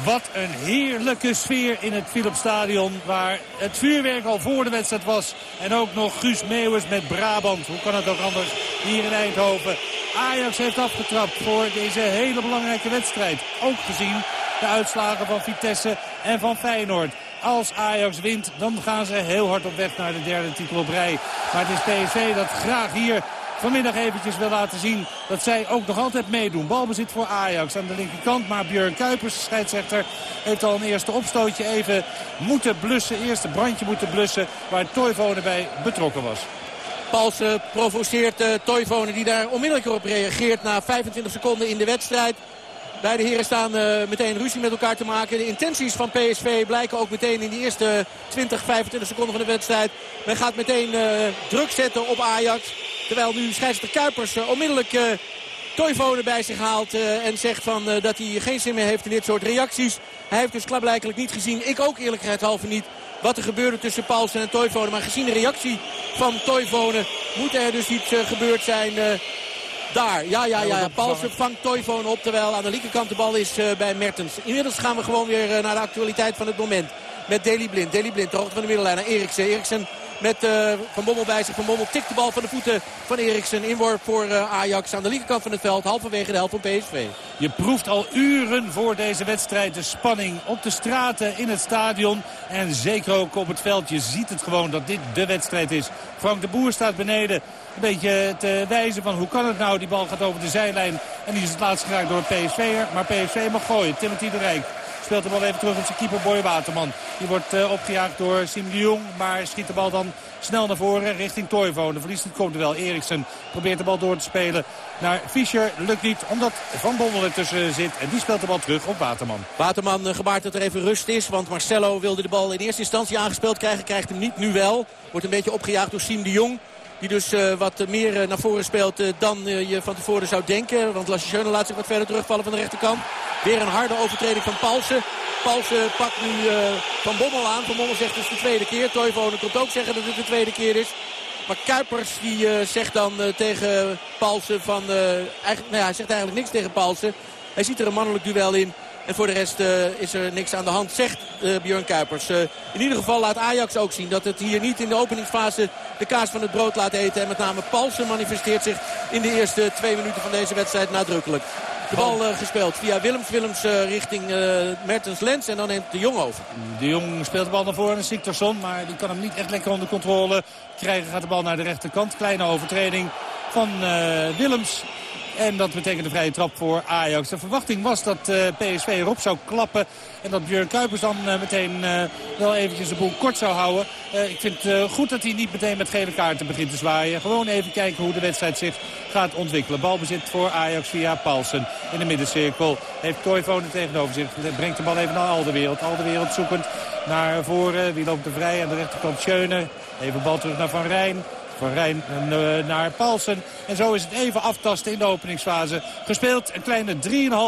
Wat een heerlijke sfeer in het Philipsstadion. Waar het vuurwerk al voor de wedstrijd was. En ook nog Guus Meeuwis met Brabant. Hoe kan het ook anders hier in Eindhoven. Ajax heeft afgetrapt voor deze hele belangrijke wedstrijd. Ook gezien de uitslagen van Vitesse en van Feyenoord. Als Ajax wint, dan gaan ze heel hard op weg naar de derde titel op rij. Maar het is PSV dat graag hier vanmiddag eventjes wil laten zien dat zij ook nog altijd meedoen. Balbezit voor Ajax aan de linkerkant. Maar Björn Kuipers, scheidsrechter, heeft al een eerste opstootje even moeten blussen. Eerste brandje moeten blussen waar Toivonen bij betrokken was. Palsen provoceert uh, Toivonen die daar onmiddellijk op reageert na 25 seconden in de wedstrijd. Beide heren staan uh, meteen ruzie met elkaar te maken. De intenties van PSV blijken ook meteen in de eerste 20, 25 seconden van de wedstrijd. Men gaat meteen uh, druk zetten op Ajax. Terwijl nu scheidsrechter Kuipers uh, onmiddellijk uh, bij zich haalt. En zegt van, dat hij geen zin meer heeft in dit soort reacties. Hij heeft dus klaarblijkelijk niet gezien. Ik ook eerlijkheidshalve niet. Wat er gebeurde tussen Paulsen en Toivonen. Maar gezien de reactie van Toivonen moet er dus iets gebeurd zijn... Daar, ja, ja, ja. Paulsen vangt Toivonen op terwijl aan de linkerkant de bal is uh, bij Mertens. Inmiddels gaan we gewoon weer uh, naar de actualiteit van het moment. Met Deli Blind. Deli Blind, de hoogte van de middellijn naar Eriksen. Eriksen met uh, Van Bommel bij zich. Van Bommel tikt de bal van de voeten van Eriksen. Inworp voor uh, Ajax aan de linkerkant van het veld. Halverwege de helft van PSV. Je proeft al uren voor deze wedstrijd de spanning op de straten in het stadion. En zeker ook op het veld. Je ziet het gewoon dat dit de wedstrijd is. Frank de Boer staat beneden een beetje te wijzen van hoe kan het nou. Die bal gaat over de zijlijn en die is het laatst geraakt door PSV'er. Maar PSV mag gooien. Timothy de Rijk speelt de bal even terug op zijn keeper Boy Waterman. Die wordt uh, opgejaagd door Sim de Jong. Maar schiet de bal dan snel naar voren richting Toivonen. Verliest het komt er wel. Eriksen probeert de bal door te spelen naar Fischer. Lukt niet omdat Van Bommel ertussen zit. En die speelt de bal terug op Waterman. Waterman uh, gebaart dat er even rust is. Want Marcelo wilde de bal in eerste instantie aangespeeld krijgen. Krijgt hem niet, nu wel. Wordt een beetje opgejaagd door Sim de Jong. Die dus uh, wat meer uh, naar voren speelt uh, dan je van tevoren zou denken. Want Schöne laat zich wat verder terugvallen van de rechterkant. Weer een harde overtreding van Paulsen. Paulsen pakt nu Van Bommel aan. Van Bommel zegt het is de tweede keer. Toivonen komt ook zeggen dat het de tweede keer is. Maar Kuipers die zegt dan tegen Paulsen van... eigenlijk, nou ja, hij zegt eigenlijk niks tegen Paulsen. Hij ziet er een mannelijk duel in. En voor de rest uh, is er niks aan de hand, zegt uh, Björn Kuipers. Uh, in ieder geval laat Ajax ook zien dat het hier niet in de openingsfase de kaas van het brood laat eten. En met name Paulsen manifesteert zich in de eerste twee minuten van deze wedstrijd nadrukkelijk. De bal gespeeld via Willems. Willems richting Mertens Lens en dan neemt de Jong over. De Jong speelt de bal naar voren naar Siktorsson. Maar die kan hem niet echt lekker onder controle krijgen. Gaat de bal naar de rechterkant. Kleine overtreding van Willems. En dat betekent een vrije trap voor Ajax. De verwachting was dat uh, PSV erop zou klappen. En dat Björn Kuipers dan uh, meteen uh, wel eventjes de boel kort zou houden. ik vind het goed dat hij niet meteen met gele kaarten begint te zwaaien. Gewoon even kijken hoe de wedstrijd zich gaat ontwikkelen. Balbezit voor Ajax via Paulsen in de middencirkel. Heeft Toivonen tegenover zich. Brengt de bal even naar Alderwereld. Alderwereld zoekend naar voren. Wie loopt er vrij aan de rechterkant Schöne. Even bal terug naar Van Rijn. Van Rijn naar Paulsen. En zo is het even aftasten in de openingsfase. Gespeeld een kleine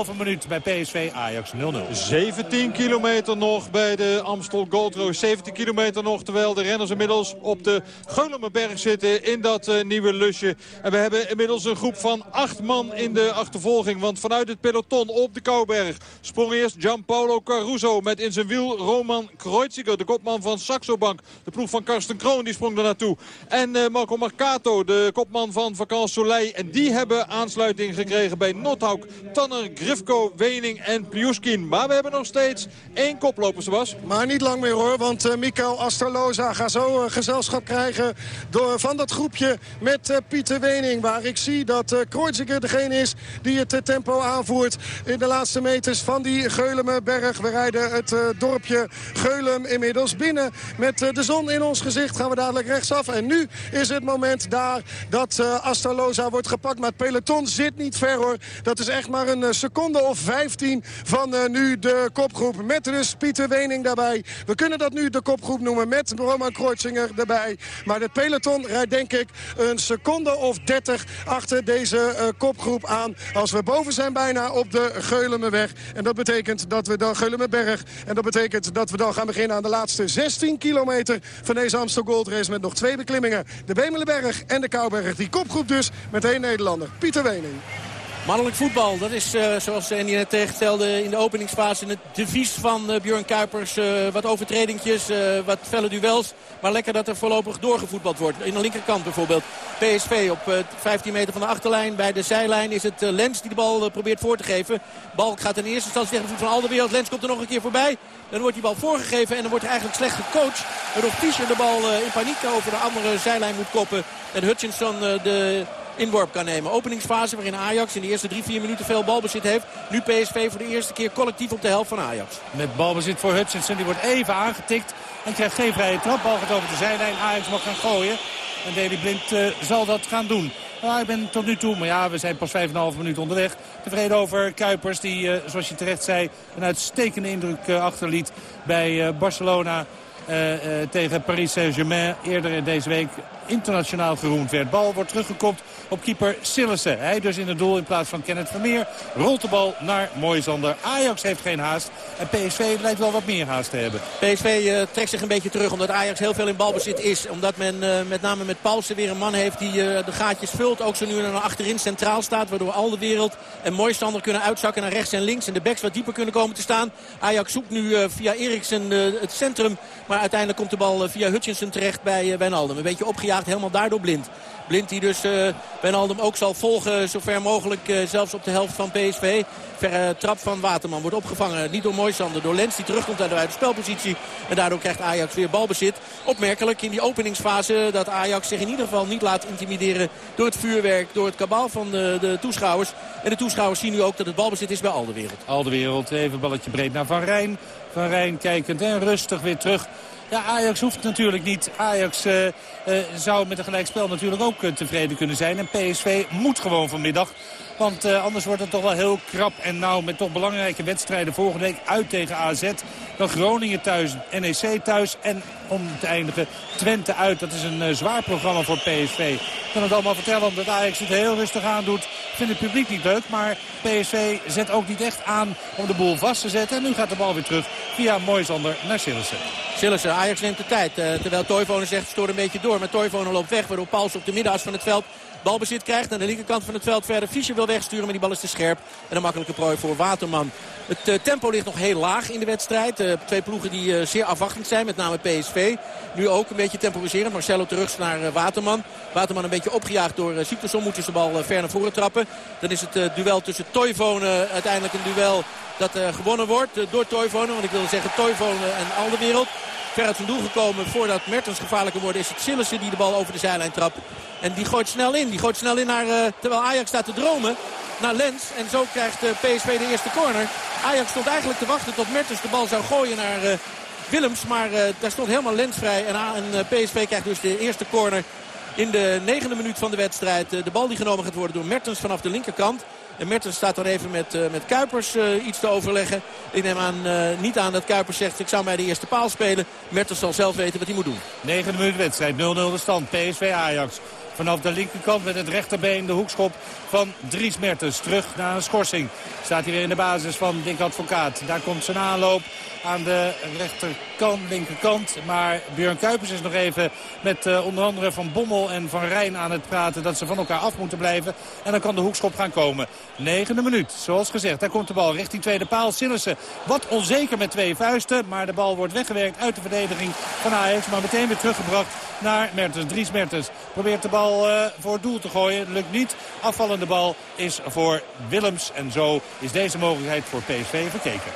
3,5 minuut bij PSV Ajax 0-0. 17 kilometer nog bij de Amstel Gold Race. 17 kilometer nog terwijl de renners inmiddels op de Geulemerberg zitten in dat uh, nieuwe lusje. En we hebben inmiddels een groep van acht man in de achtervolging. Want vanuit het peloton op de Kouberg sprong eerst Gianpaolo Caruso met in zijn wiel Roman Kreuziger, de kopman van Saxo Bank. De ploeg van Karsten Kroon die sprong er naartoe. En uh, Marco Marcato, de kopman van Vakant Soleil. En die hebben aansluiting gekregen bij Nothauk, Tanner, Grifko, Wening en Pliuskin. Maar we hebben nog steeds één koploper, Sebas. Maar niet lang meer hoor, want uh, Mikael Asterloza gaat zo uh, gezelschap krijgen door, van dat groepje met uh, Pieter Wening. Waar ik zie dat uh, degene is die het tempo aanvoert in de laatste meters van die Geulemenberg. We rijden het dorpje Geulem inmiddels binnen. Met de zon in ons gezicht gaan we dadelijk rechtsaf. En nu is het moment daar dat uh, Astaloza wordt gepakt. Maar het peloton zit niet ver hoor. Dat is echt maar een uh, seconde of 15 van uh, nu de kopgroep. Met dus Pieter Wening daarbij. We kunnen dat nu de kopgroep noemen met Roman Kreuziger erbij. Maar het peloton rijdt denk ik een seconde of 30 achter deze kopgroep aan. Als we boven zijn bijna op de Geulemenweg. En dat betekent dat we dan Geulemenberg. En dat betekent dat we dan gaan beginnen aan de laatste 16 kilometer van deze Amstel Gold Race. Met nog twee beklimmingen. De Bemelenberg en de Kouberg. Die kopgroep dus met één Nederlander. Pieter Wening. Mannelijk voetbal, dat is uh, zoals Andy net tegenstelde in de openingsfase het devies van uh, Björn Kuipers. Uh, wat overtredingjes, wat felle duels. Maar lekker dat er voorlopig doorgevoetbald wordt. In de linkerkant bijvoorbeeld. PSV op 15 meter van de achterlijn. Bij de zijlijn is het Lens die de bal probeert voor te geven. Bal gaat in eerste instantie tegen de voet van Alderwereld. Lens komt er nog een keer voorbij. Dan wordt die bal voorgegeven en dan wordt eigenlijk slecht gecoacht. Waardoor Fischer de bal in paniek over de andere zijlijn moet koppen. En Hutchinson de inworp kan nemen. Openingsfase waarin Ajax in de eerste drie, vier minuten veel balbezit heeft. Nu PSV voor de eerste keer collectief op de helft van Ajax. Met balbezit voor Hutchinson. Die wordt even aangetikt. En krijgt geen vrije trap. Bal gaat over de zijlijn. Ajax mag gaan gooien. En Deli Blind uh, zal dat gaan doen. Nou, ik ben tot nu toe, maar ja, we zijn pas 5,5 minuten onderweg. Tevreden over Kuipers, die, uh, zoals je terecht zei, een uitstekende indruk uh, achterliet bij Barcelona. Tegen Paris Saint-Germain eerder deze week internationaal geroemd werd. Bal wordt teruggekopt op keeper Sillissen. Hij dus in het doel in plaats van Kenneth Vermeer. Rolt de bal naar Moisander. Ajax heeft geen haast. En PSV lijkt wel wat meer haast te hebben. PSV uh, trekt zich een beetje terug omdat Ajax heel veel in balbezit is. Omdat men uh, met name met Paulsen weer een man heeft die uh, de gaatjes vult. Ook zo nu naar achterin centraal staat. Waardoor al de wereld en Moisander kunnen uitzakken naar rechts en links. En de backs wat dieper kunnen komen te staan. Ajax zoekt nu via Eriksen het centrum. Maar uiteindelijk komt de bal via Hutchinson terecht bij Wijnaldum. Een beetje opgejaagd, helemaal daardoor blind. Blind die dus uh, Wijnaldum ook zal volgen zover mogelijk. Uh, zelfs op de helft van PSV. Verre trap van Waterman wordt opgevangen. Niet door Moisander, door Lens die terugkomt uit de buitenspelpositie. En daardoor krijgt Ajax weer balbezit. Opmerkelijk in die openingsfase dat Ajax zich in ieder geval niet laat intimideren... door het vuurwerk, door het kabaal van de, de toeschouwers. En de toeschouwers zien nu ook dat het balbezit is bij Aldewereld. Aldewereld, even balletje breed naar Van Rijn. Van Rijn kijkend en rustig weer terug ja, Ajax hoeft natuurlijk niet. Ajax uh, uh, zou met een gelijkspel natuurlijk ook uh, tevreden kunnen zijn. En PSV moet gewoon vanmiddag. Want anders wordt het toch wel heel krap en nauw met toch belangrijke wedstrijden. Volgende week uit tegen AZ. Dan Groningen thuis, NEC thuis. En om te eindigen Twente uit. Dat is een zwaar programma voor PSV. Ik kan het allemaal vertellen omdat Ajax het heel rustig aandoet. Vindt het publiek niet leuk. Maar PSV zet ook niet echt aan om de boel vast te zetten. En nu gaat de bal weer terug via Moisander naar Sillissen. Sillissen, Ajax neemt de tijd. Uh, terwijl Toivonen zegt, stoort een beetje door. Maar Toivonen loopt weg, waardoor Pauls op de middenas van het veld balbezit krijgt. Aan de linkerkant van het veld verder Fischer wil wegsturen, maar die bal is te scherp. En een makkelijke prooi voor Waterman. Het uh, tempo ligt nog heel laag in de wedstrijd. Uh, twee ploegen die uh, zeer afwachtend zijn, met name PSV. Nu ook een beetje temporiseren. Marcelo terug naar Waterman. Waterman een beetje opgejaagd door Siktersson. Moet dus de bal ver naar voren trappen. Dan is het duel tussen Toivonen uiteindelijk een duel dat gewonnen wordt door Toivonen. Want ik wil zeggen Toivonen en Alderwereld ver uit zijn doel gekomen. Voordat Mertens gevaarlijker wordt is het Sillissen die de bal over de zijlijn trapt. En die gooit snel in. Die gooit snel in naar, uh, terwijl Ajax staat te dromen. Naar Lens. En zo krijgt uh, PSV de eerste corner. Ajax stond eigenlijk te wachten tot Mertens de bal zou gooien naar uh, Willems. Maar daar stond helemaal Lens vrij. En, PSV krijgt dus de eerste corner in de negende minuut van de wedstrijd. de bal die genomen gaat worden door Mertens vanaf de linkerkant. En Mertens staat dan even met, met Kuipers iets te overleggen. Ik neem aan, niet aan dat Kuipers zegt ik zou mij de eerste paal spelen. Mertens zal zelf weten wat hij moet doen. Negende minuut wedstrijd, 0-0 de stand. PSV Ajax. Vanaf de linkerkant met het rechterbeen de hoekschop van Dries Mertens. Terug naar een schorsing. Staat hij weer in de basis van Dick Advocaat. Daar komt zijn aanloop aan de rechterkant, linkerkant. Maar Björn Kuipers is nog even met uh, onder andere Van Bommel en Van Rijn aan het praten. Dat ze van elkaar af moeten blijven. En dan kan de hoekschop gaan komen. Negende minuut, zoals gezegd. Daar komt de bal richting tweede paal. Sillissen wat onzeker met twee vuisten. Maar de bal wordt weggewerkt uit de verdediging van Ajax. Maar meteen weer teruggebracht naar Mertens. Dries Mertens probeert de bal uh, voor het doel te gooien. Lukt niet. Afvallende bal is voor Willems. En zo is deze mogelijkheid voor PSV verkeken.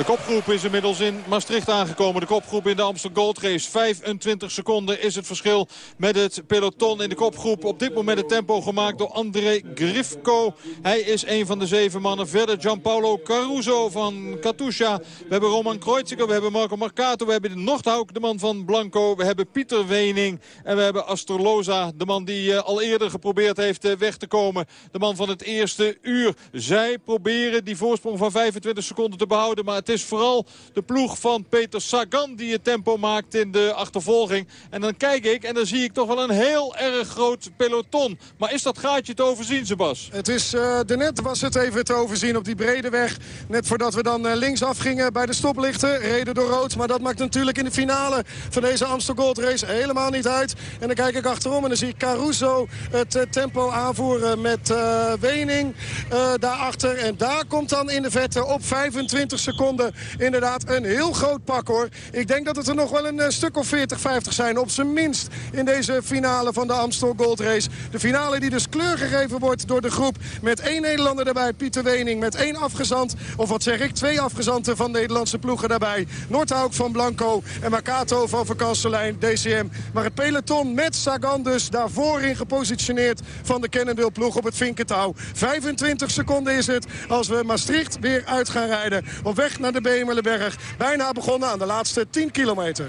De kopgroep is inmiddels in Maastricht aangekomen. De kopgroep in de Amsterdam Gold Race. 25 seconden is het verschil met het peloton in de kopgroep. Op dit moment het tempo gemaakt door André Grifko. Hij is een van de zeven mannen. Verder Gianpaolo Caruso van Katusha. We hebben Roman Kreuziger, we hebben Marco Marcato. We hebben Nochthouk, de man van Blanco. We hebben Pieter Wening. En we hebben Astor de man die uh, al eerder geprobeerd heeft uh, weg te komen. De man van het eerste uur. Zij proberen die voorsprong van 25 seconden te behouden. Maar het is vooral de ploeg van Peter Sagan die het tempo maakt in de achtervolging. En dan kijk ik en dan zie ik toch wel een heel erg groot peloton. Maar is dat gaatje te overzien, Sebas? Het is, uh, net was het even te overzien op die brede weg. Net voordat we dan uh, linksaf gingen bij de stoplichten. Reden door rood, maar dat maakt natuurlijk in de finale van deze Amsterdam Gold Race helemaal niet uit. En dan kijk ik achterom en dan zie ik Caruso het uh, tempo aanvoeren met Wening daarachter. En daar komt dan in de vette op 25 seconden inderdaad een heel groot pak hoor. Ik denk dat het er nog wel een stuk of 40, 50 zijn op zijn minst in deze finale van de Amstel Gold Race. De finale die dus kleur gegeven wordt door de groep met één Nederlander daarbij, Pieter Wening. Met één afgezant, of wat zeg ik, twee afgezanten van Nederlandse ploegen daarbij. Noordhouk van Blanco en Makato van Vakantselijn, DCM. Maar het peloton met Sagan dus daarvoor in gepositioneerd van de Cannondale ploeg op het Vinkentouw. 25 seconden is het als we Maastricht weer uit gaan rijden. Op weg naar de Bemelenberg. Bijna begonnen aan de laatste 10 kilometer.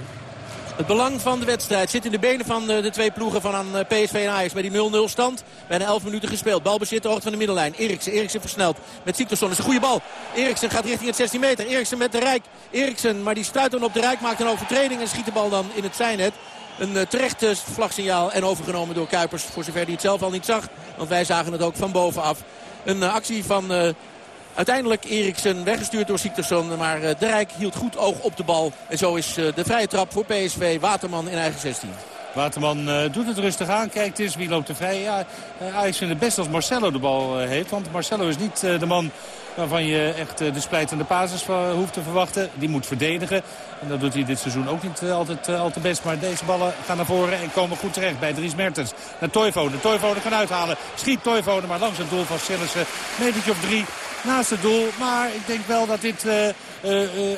Het belang van de wedstrijd zit in de benen van de twee ploegen van aan PSV en Ajax. Bij die 0-0 stand. Bijna 11 minuten gespeeld. Balbezit de van de middenlijn. Eriksen, Eriksen versneld. Met Siktersson is een goede bal. Eriksen gaat richting het 16 meter. Eriksen met de Rijk. Eriksen, maar die stuit dan op de Rijk. Maakt een overtreding en schiet de bal dan in het zijnet. Een uh, terecht vlagsignaal en overgenomen door Kuipers. Voor zover hij het zelf al niet zag. Want wij zagen het ook van bovenaf. Een actie van Uiteindelijk Eriksen weggestuurd door Siktersson. Maar de Rijk hield goed oog op de bal. En zo is de vrije trap voor PSV. Waterman in eigen 16. Waterman uh, doet het rustig aan. Kijkt eens wie loopt er vrij. Ja, Ajax vindt het best als Marcelo de bal heeft. Want Marcelo is niet de man waarvan je echt de splijtende basis hoeft te verwachten. Die moet verdedigen. En dat doet hij dit seizoen ook niet altijd al te best. Maar deze ballen gaan naar voren en komen goed terecht bij Dries Mertens. Naar Toivonen. Toivonen kan uithalen. Schiet Toivonen maar langs het doel van Sillissen. Metertje of drie naast het doel. Maar ik denk wel dat dit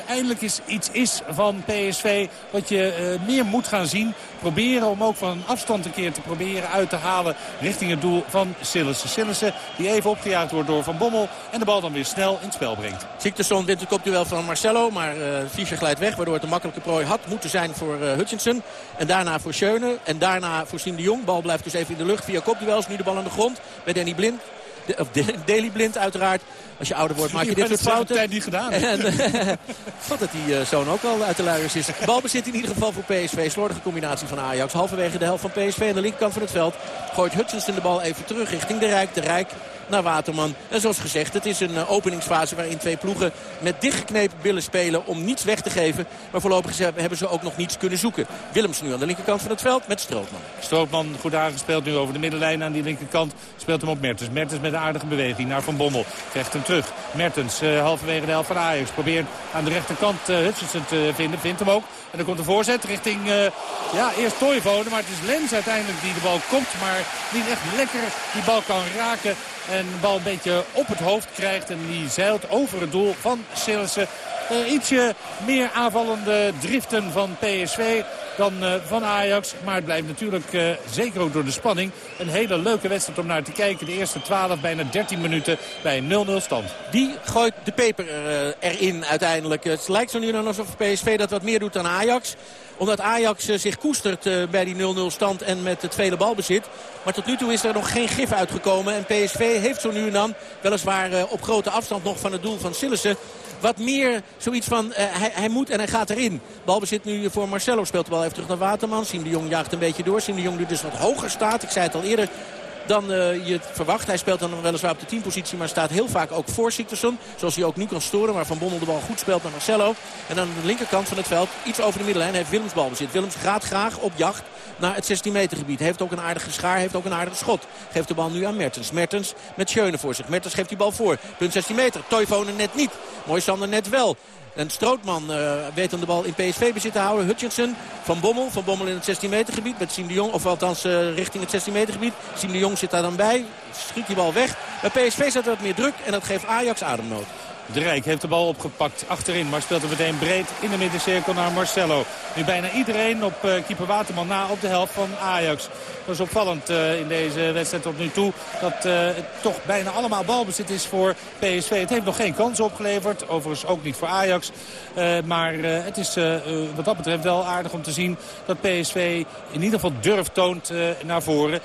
eindelijk is, iets is van PSV. Wat je meer moet gaan zien. Proberen om ook van afstand een keer te proberen uit te halen richting het doel van Sillissen. Sillissen die even opgejaagd wordt door Van Bommel. En de bal dan weer snel in het spel brengt. Siktersson wint het kopduel van Marcelo. Maar Fischer glijdt weg. Waardoor het een makkelijke prooi had moeten zijn voor Hutchinson. En daarna voor Schöne. En daarna voor Siem de Jong. Bal blijft dus even in de lucht via kopduels. Nu de bal aan de grond bij Danny Blind. De, of Daily Blind uiteraard. Als je ouder wordt maak je dit soort fouten. tijd niet gedaan. En, wat dat die uh, zoon ook al uit de luiers is. Balbezit in ieder geval voor PSV. Slordige combinatie van Ajax. Halverwege de helft van PSV aan de linkerkant van het veld. Gooit Hutchinson de bal even terug richting de Rijk. De Rijk naar Waterman. En zoals gezegd, het is een uh, openingsfase waarin twee ploegen met dichtgeknepen billen spelen om niets weg te geven. Maar voorlopig hebben ze ook nog niets kunnen zoeken. Willems nu aan de linkerkant van het veld met Strootman. Strootman goed aangespeeld nu over de middenlijn aan die linkerkant. Speelt hem op Mertens. Mertens met een aardige beweging naar Van Bommel. Krijgt hem terug. Mertens uh, halverwege de helft van Ajax. Probeert aan de rechterkant uh, Hutchinson te vinden. Vindt hem ook. En dan komt de voorzet richting, ja, eerst Toivonen. Maar het is Lens uiteindelijk die de bal komt. Maar niet echt lekker die bal kan raken. En de bal een beetje op het hoofd krijgt. En die zeilt over het doel van Sillissen. Uh, ietsje meer aanvallende driften van PSV dan uh, van Ajax. Maar het blijft natuurlijk, uh, zeker ook door de spanning, een hele leuke wedstrijd om naar te kijken. De eerste 12, bijna 13 minuten bij een 0-0 stand. Die gooit de peper erin uiteindelijk. Het lijkt zo nu dan alsof PSV dat wat meer doet dan Ajax omdat Ajax zich koestert uh, bij die 0-0 stand en met het vele balbezit. Maar tot nu toe is er nog geen gif uitgekomen. En PSV heeft zo nu en dan, weliswaar uh, op grote afstand nog van het doel van Sillissen... wat meer zoiets van, hij, hij, moet en hij gaat erin. Balbezit nu voor Marcelo, speelt de bal even terug naar Waterman. Siem de Jong jaagt een beetje door. Siem de Jong die dus wat hoger staat. Ik zei het al eerder, dan uh, je verwacht. Hij speelt dan weliswaar op de teampositie, maar staat heel vaak ook voor Siktersson. Zoals hij ook nu kan storen, maar Van Bommel de bal goed speelt naar Marcelo. En aan de linkerkant van het veld, iets over de middenlijn, heeft Willems balbezit. Willems gaat graag op jacht naar het 16 meter gebied. Heeft ook een aardige schaar, heeft ook een aardige schot. Geeft de bal nu aan Mertens. Mertens met Schöne voor zich. Mertens geeft die bal voor. Punt 16 meter. Toivonen net niet. Mooi Sander net wel. En Strootman uh, weet om de bal in PSV bezit te houden. Hutchinson van Bommel. Van Bommel in het 16 meter gebied met Siem de Jong. Of althans uh, richting het 16 meter gebied. Siem de Jong zit daar dan bij. Schiet die bal weg. Bij PSV zet wat meer druk en dat geeft Ajax ademnood. De Rijk heeft de bal opgepakt achterin, maar speelt er meteen breed in de middencirkel naar Marcelo. Nu bijna iedereen op uh, keeper Waterman na op de helft van Ajax. Dat is opvallend uh, in deze wedstrijd tot nu toe. Dat uh, het toch bijna allemaal balbezit is voor PSV. Het heeft nog geen kans opgeleverd. Overigens ook niet voor Ajax. maar het is wat dat betreft wel aardig om te zien dat PSV in ieder geval durf toont naar voren.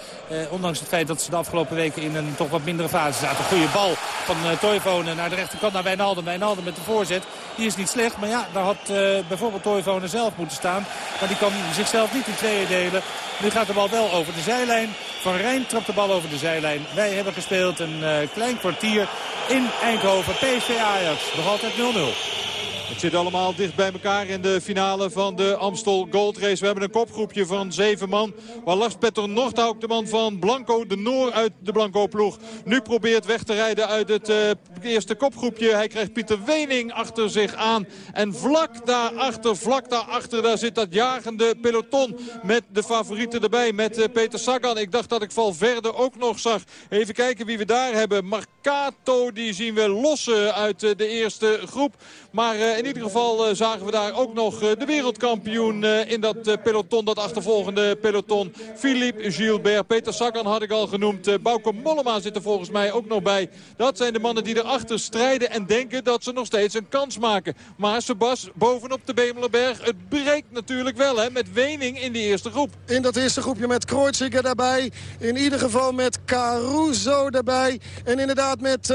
ondanks het feit dat ze de afgelopen weken in een toch wat mindere fase zaten. Goede bal van Toivonen naar de rechterkant naar Wijnaldum. Wijnaldum met de voorzet. Die is niet slecht. Maar ja, daar had uh, bijvoorbeeld Toivonen zelf moeten staan. Maar die kan zichzelf niet in tweeën delen. Nu gaat de bal wel over de zijlijn. Van Rijn trapt de bal over de zijlijn. Wij hebben gespeeld een uh, klein kwartier in Eindhoven. PSV Ajax. Nog altijd 0-0. Het zit allemaal dicht bij elkaar in de finale van de Amstel Gold Race. We hebben een kopgroepje van zeven man. Waar Lars Petter Nordhauk, de man van Blanco, de Noor uit de Blanco-ploeg... nu probeert weg te rijden uit het uh, eerste kopgroepje. Hij krijgt Pieter Wening achter zich aan. En vlak daarachter, vlak daarachter, daar zit dat jagende peloton... met de favorieten erbij, met uh, Peter Sagan. Ik dacht dat ik Valverde ook nog zag. Even kijken wie we daar hebben. Marcato, die zien we lossen uit uh, de eerste groep. Maar in ieder geval uh, zagen we daar ook nog uh, de wereldkampioen uh, in dat peloton, dat achtervolgende peloton. Philippe Gilbert, Peter Sagan had ik al genoemd. Bauke Mollema zit er volgens mij ook nog bij. Dat zijn de mannen die erachter strijden en denken dat ze nog steeds een kans maken. Maar Sebas, bovenop de Bemelerberg, het breekt natuurlijk wel hè, met Wening in die eerste groep. In dat eerste groepje met Kreuziger daarbij. In ieder geval met Caruso erbij. En inderdaad met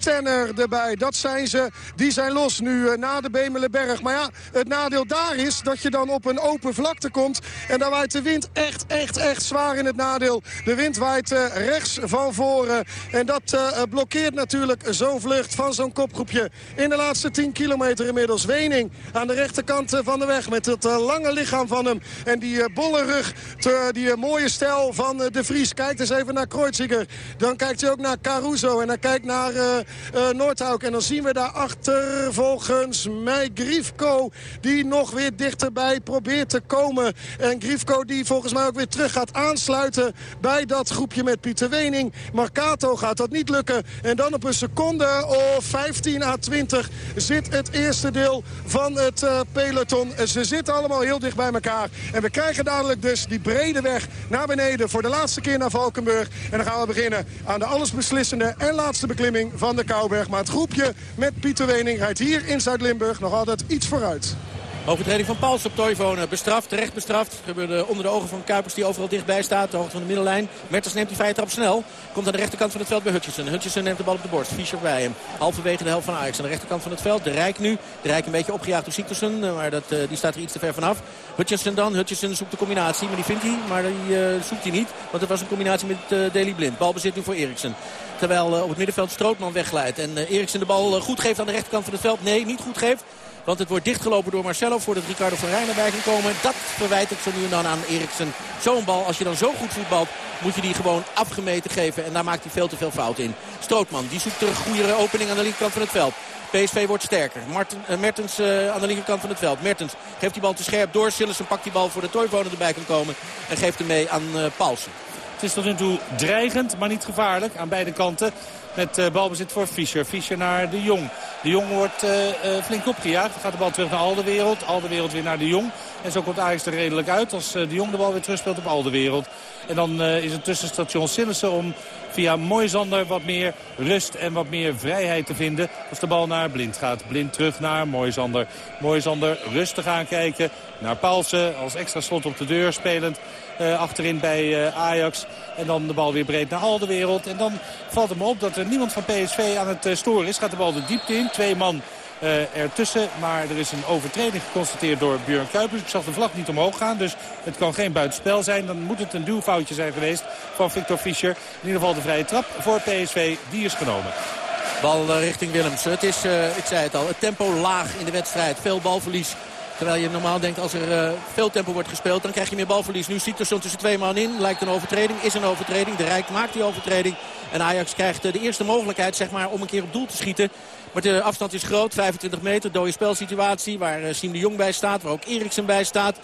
Tenner erbij. Dat zijn ze. Die zijn los nu na de Bemelenberg. Maar ja, het nadeel daar is dat je dan op een open vlakte komt. En daar waait de wind echt, echt, echt zwaar in het nadeel. De wind waait uh, rechts van voren. En dat uh, blokkeert natuurlijk zo'n vlucht van zo'n kopgroepje. In de laatste 10 kilometer inmiddels. Wening aan de rechterkant van de weg met het uh, lange lichaam van hem. En die bolle rug, die mooie stijl van de Vries. Kijkt eens even naar Kreuziger. Dan kijkt hij ook naar Caruso. En dan kijkt naar Noordhouk. En dan zien we daar achtervolgens mij Grifko die nog weer dichterbij probeert te komen. En Grifko die volgens mij ook weer terug gaat aansluiten bij dat groepje met Pieter Wening. Marcato gaat dat niet lukken. En dan op een seconde of 15 à 20 zit het eerste deel van het uh, peloton. Ze zitten allemaal heel dicht bij elkaar. En we krijgen dadelijk dus die brede weg naar beneden voor de laatste keer naar Valkenburg. En dan gaan we beginnen aan de allesbeslissende en laatste beklimming van de Kouberg. Maar het groepje met Pieter Wening rijdt hier in Zuid-Limburg nog altijd iets vooruit. Overtreding van Pauls op Toivonen. Bestraft, terecht bestraft. Gebeurde onder de ogen van Kuipers die overal dichtbij staat. De hoogte van de middenlijn. Mertens neemt die vrije trap snel. Komt aan de rechterkant van het veld bij Hutchinson. Hutchinson neemt de bal op de borst. Fischer bij hem. Halverwege de helft van Ajax. Aan de rechterkant van het veld. De Rijk nu. De Rijk een beetje opgejaagd door Siktersen. Maar dat, uh, die staat er iets te ver vanaf. Hutchinson dan. Hutchinson zoekt de combinatie. Maar die vindt hij. Maar die uh, zoekt hij niet. Want het was een combinatie met uh, Deli Blind. Balbezit nu voor Eriksen. Terwijl op het middenveld Strootman wegglijdt. En Eriksen de bal goed geeft aan de rechterkant van het veld. Nee, niet goed geeft. Want het wordt dichtgelopen door Marcelo voordat Ricardo van Rijn erbij kan komen. Dat verwijt ik zo nu en dan aan Eriksen. Zo'n bal, als je dan zo goed voetbalt, moet je die gewoon afgemeten geven. En daar maakt hij veel te veel fout in. Strootman, die zoekt een goede opening aan de linkerkant van het veld. PSV wordt sterker. Marten, uh, Mertens aan de linkerkant van het veld. Mertens geeft die bal te scherp door. Sillessen pakt die bal voor de Toivonen erbij kan komen. En geeft hem mee aan uh, Paulsen. Het is tot nu toe dreigend, maar niet gevaarlijk aan beide kanten. Met uh, balbezit voor Fischer. Fischer naar de Jong. De Jong wordt uh, uh, flink opgejaagd. Dan gaat de bal terug naar Alderwereld. Alderwereld weer naar de Jong. En zo komt Ajax er redelijk uit als de Jong de bal weer terugspeelt op Alderwereld. En dan is het tussenstation Sillissen om via Moisander wat meer rust en wat meer vrijheid te vinden. Als de bal naar Blind gaat. Blind terug naar Moisander. Moisander rustig aankijken naar Paulsen als extra slot op de deur spelend. Uh, achterin bij uh, Ajax. En dan de bal weer breed naar al de wereld. En dan valt het me op dat er niemand van PSV aan het uh, storen is. Gaat de bal de diepte in. Twee man ertussen. Maar er is een overtreding geconstateerd door Björn Kuipers. Ik zag de vlag niet omhoog gaan. Dus het kan geen buitenspel zijn. Dan moet het een duwfoutje zijn geweest van Victor Fischer. In ieder geval de vrije trap voor PSV. Die is genomen. Bal richting Willems. Het is, ik zei het al, het tempo laag in de wedstrijd. Veel balverlies Terwijl je normaal denkt als er uh, veel tempo wordt gespeeld, dan krijg je meer balverlies. Nu ziet er zo tussen twee man in. Lijkt een overtreding, is een overtreding. De Rijk maakt die overtreding. En Ajax krijgt uh, de eerste mogelijkheid zeg maar, om een keer op doel te schieten. Maar de afstand is groot, 25 meter. Dode spelsituatie waar uh, Siem de Jong bij staat, waar ook Eriksen bij staat.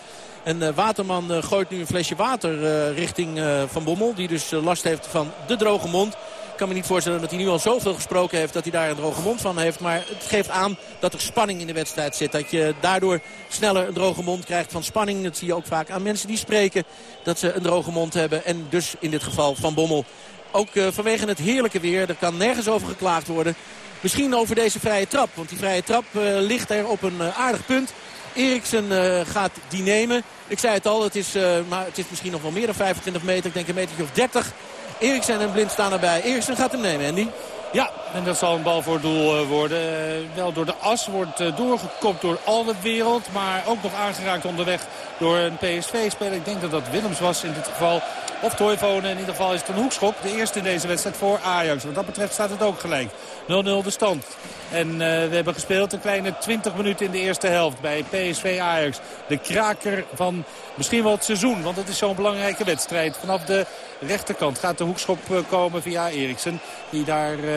En Waterman gooit nu een flesje water richting Van Bommel. Die dus last heeft van de droge mond kan me niet voorstellen dat hij nu al zoveel gesproken heeft dat hij daar een droge mond van heeft. Maar het geeft aan dat er spanning in de wedstrijd zit. Dat je daardoor sneller een droge mond krijgt van spanning. Dat zie je ook vaak aan mensen die spreken dat ze een droge mond hebben. En dus in dit geval Van Bommel. Ook uh, vanwege het heerlijke weer. Er kan nergens over geklaagd worden. Misschien over deze vrije trap. Want die vrije trap uh, ligt er op een uh, aardig punt. Eriksen gaat die nemen. Ik zei het al, het is, maar het is misschien nog wel meer dan 25 meter. Ik denk een metertje of 30. Eriksen en Blind staan erbij. Eriksen gaat hem nemen, Andy. Ja, en dat zal een bal voor doel eh, worden. Eh, wel door de as, wordt uh, doorgekopt door al de wereld. Maar ook nog aangeraakt onderweg door een PSV-speler. Ik denk dat dat Willems was in dit geval. Of Toivonen. In ieder geval is het een hoekschop. De eerste in deze wedstrijd voor Ajax. Wat dat betreft staat het ook gelijk. 0-0 de stand. En we hebben gespeeld een kleine 20 minuten in de eerste helft bij PSV Ajax. De kraker van misschien wel het seizoen. Want het is zo'n belangrijke wedstrijd. Vanaf de rechterkant gaat de hoekschop komen via Eriksen. Die daar uh,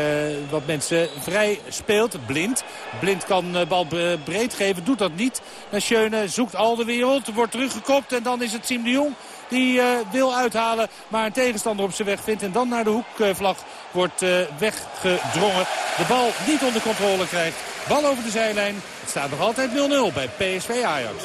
wat mensen vrij speelt. Blind. Blind kan uh, bal breed geven. Doet dat niet. Schöne zoekt al de wereld. Wordt teruggekopt. En dan is het Siem de Jong die wil uithalen. Maar een tegenstander op zijn weg vindt. En dan naar de hoekvlag wordt weggedrongen. De bal niet onder controle krijgt. Bal over de zijlijn. Het staat nog altijd 0-0 bij PSV Ajax.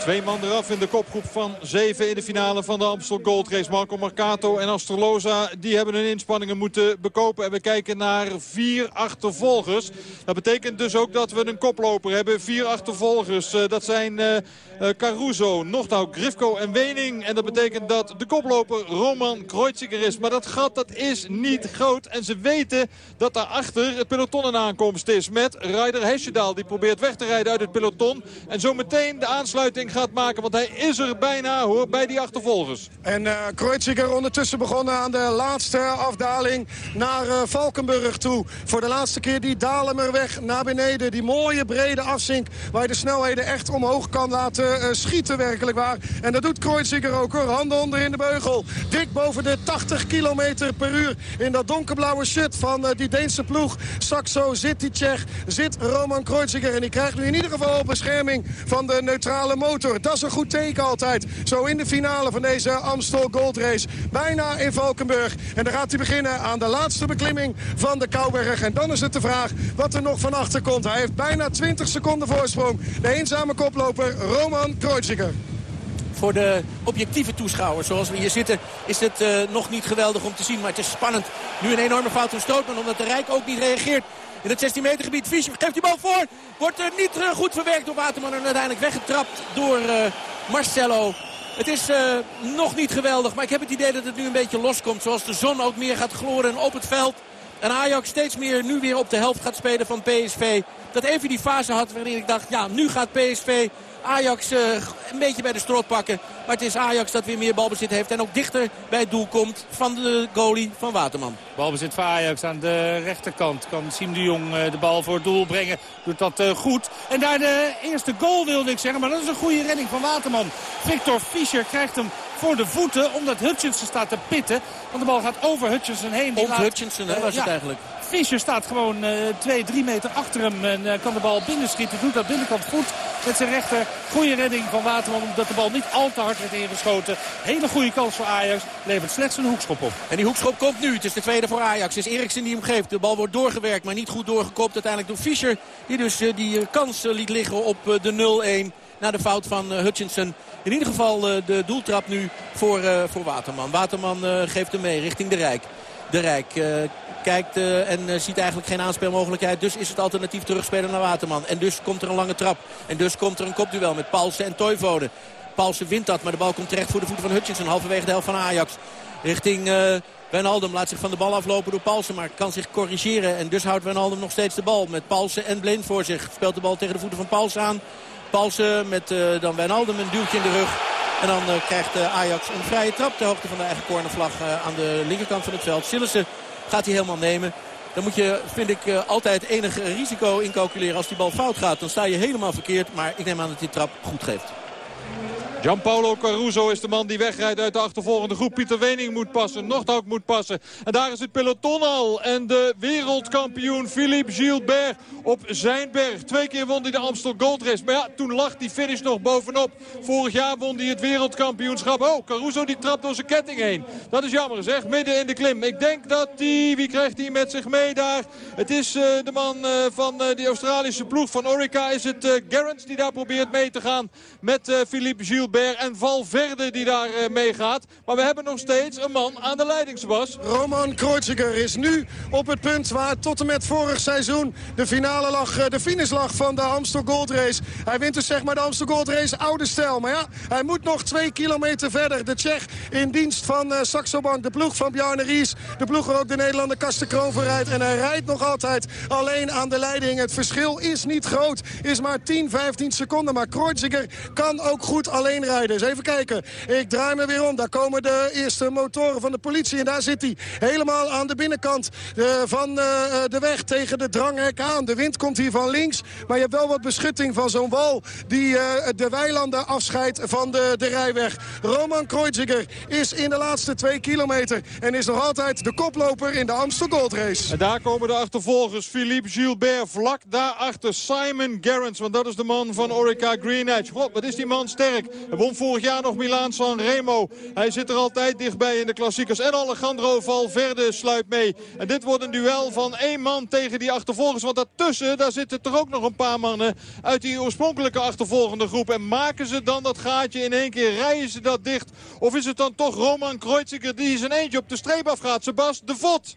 Twee man eraf in de kopgroep van zeven in de finale van de Amstel Gold Race. Marco Marcato en Astroloza die hebben hun inspanningen moeten bekopen. En we kijken naar vier achtervolgers. Dat betekent dus ook dat we een koploper hebben. Vier achtervolgers. Uh, dat zijn uh, uh, Caruso, Nochtau, Grifko en Wening. En dat betekent dat de koploper Roman Kreuziger is. Maar dat gat dat is niet groot. En ze weten dat daarachter het peloton een aankomst is. Met Ryder Hesjedaal. Die probeert weg te rijden uit het peloton. En zo meteen de aansluiting gaat maken. Want hij is er bijna hoor, bij die achtervolgers. En uh, Kreuziger ondertussen begonnen aan de laatste afdaling naar uh, Valkenburg toe. Voor de laatste keer die Dalemerweg naar beneden. Die mooie brede afzink waar je de snelheden echt omhoog kan laten uh, schieten werkelijk waar. En dat doet Kreuziger ook hoor. Handen onder in de beugel. Dik boven de 80 km per uur in dat donkerblauwe shirt van die Deense ploeg. Saxo zit die Tsjech, zit Roman Kreuziger. En die krijgt nu in ieder geval bescherming van de neutrale motor. Dat is een goed teken altijd. Zo in de finale van deze Amstel Gold Race. Bijna in Valkenburg. En dan gaat hij beginnen aan de laatste beklimming van de Kouberg. En dan is het de vraag wat er nog van achter komt. Hij heeft bijna 20 seconden voorsprong. De eenzame koploper Roman Kreuziger voor de objectieve toeschouwers zoals we hier zitten is het uh, nog niet geweldig om te zien. Maar het is spannend. Nu een enorme fout van Stootman omdat de Rijk ook niet reageert. In het 16 meter gebied. Fischer geeft die bal voor. Wordt er niet uh, goed verwerkt door Waterman. En uiteindelijk weggetrapt door uh, Marcelo. Het is nog niet geweldig. Maar ik heb het idee dat het nu een beetje loskomt. Zoals de zon ook meer gaat gloren op het veld. En Ajax steeds meer nu weer op de helft gaat spelen van PSV. Dat even die fase had waarin ik dacht, ja, nu gaat PSV Ajax uh, een beetje bij de strot pakken. Maar het is Ajax dat weer meer balbezit heeft. En ook dichter bij het doel komt van de goalie van Waterman. Balbezit voor Ajax aan de rechterkant. Kan Siem de Jong uh, de bal voor het doel brengen. Doet dat uh, goed. En daar de eerste goal wilde ik zeggen. Maar dat is een goede redding van Waterman. Victor Fischer krijgt hem voor de voeten. Omdat Hutchinson staat te pitten. Want de bal gaat over Hutchinson heen. Om Hutchinson hè, was ja, het eigenlijk. Fischer staat gewoon 2, uh, 3 meter achter hem en uh, kan de bal binnenschieten. Doet dat binnenkant goed met zijn rechter. Goede redding van Waterman omdat de bal niet al te hard werd ingeschoten. Hele goede kans voor Ajax. Levert slechts een hoekschop op. En die hoekschop komt nu. Het is de tweede voor Ajax. Het is Eriksen die hem geeft. De bal wordt doorgewerkt, maar niet goed doorgekopt. Uiteindelijk door Fischer die dus uh, die kans liet liggen op de 0-1 na de fout van Hutchinson. In ieder geval de doeltrap nu voor, voor Waterman. Waterman geeft hem mee richting de Rijk. De Rijk kijkt en ziet eigenlijk geen aanspeelmogelijkheid. Dus is het alternatief terugspelen naar Waterman. En dus komt er een lange trap. En dus komt er een kopduel met Paulsen en Toivonen. Paulsen wint dat, maar de bal komt terecht voor de voeten van Hutchinson. Halverwege de helft van Ajax. Richting Wijnaldum laat zich van de bal aflopen door Paulsen. Maar kan zich corrigeren. En dus houdt Wijnaldum nog steeds de bal. Met Paulsen en Blind voor zich. Speelt de bal tegen de voeten van Paulsen aan. Paulsen met uh, dan Wijnaldum een duwtje in de rug. En dan uh, krijgt uh, Ajax een vrije trap ter hoogte van de eigen cornervlag aan de linkerkant van het veld. Sillissen gaat hij helemaal nemen. Dan moet je, vind ik, altijd enig risico incalculeren. Als die bal fout gaat, dan sta je helemaal verkeerd. Maar ik neem aan dat die trap goed geeft. Gianpaolo Caruso is de man die wegrijdt uit de achtervolgende groep. Pieter Wening moet passen, Nochthout moet passen. En daar is het peloton al. En de wereldkampioen Philippe Gilbert op zijn berg. Twee keer won hij de Amstel Gold Race. Maar ja, toen lag die finish nog bovenop. Vorig jaar won hij het wereldkampioenschap. Oh, Caruso die trapt door zijn ketting heen. Dat is jammer zeg, midden in de klim. Ik denk dat hij, wie krijgt hij met zich mee daar? Het is uh, de man uh, van uh, die Australische ploeg van Orica. Is het Gerrans die daar probeert mee te gaan met Philippe Gilbert. Gilbert en Valverde die daar uh, meegaat. Maar we hebben nog steeds een man aan de leiding, Sebas. Roman Kreuziger is nu op het punt waar tot en met vorig seizoen de finale lag, uh, de finish lag van de Amstel Gold Race. Hij wint dus zeg maar de Amstel Gold Race oude stijl. Maar ja, hij moet nog twee kilometer verder. De Tsjech in dienst van uh, Saxo Bank, de ploeg van Bjarne Ries. De ploeg waar ook de Nederlander Kasten Kroon voor rijdt. En hij rijdt nog altijd alleen aan de leiding. Het verschil is niet groot, is maar 10, 15 seconden. Maar Kreuziger kan ook goed alleen even kijken. Ik draai me weer om. Daar komen de eerste motoren van de politie. En daar zit hij helemaal aan de binnenkant uh, van uh, de weg tegen de dranghek aan. De wind komt hier van links. Maar je hebt wel wat beschutting van zo'n wal die de weilanden afscheidt van de, de rijweg. Roman Kreuziger is in de laatste twee kilometer. En is nog altijd de koploper in de Amstel Gold Race. En daar komen de achtervolgers. Philippe Gilbert vlak daarachter Simon Gerrans. Want dat is de man van Orica Green Edge. Wat is die man sterk. Hij won vorig jaar nog Milaan San Remo. Hij zit er altijd dichtbij in de klassiekers. En Alejandro Valverde sluit mee. En dit wordt een duel van één man tegen die achtervolgers. Want daartussen, daar zitten toch ook nog een paar mannen uit die oorspronkelijke achtervolgende groep. En maken ze dan dat gaatje in één keer? Rijden ze dat dicht? Of is het dan toch Roman Kreuziger die zijn eentje op de streep afgaat? Sebas, de Vot.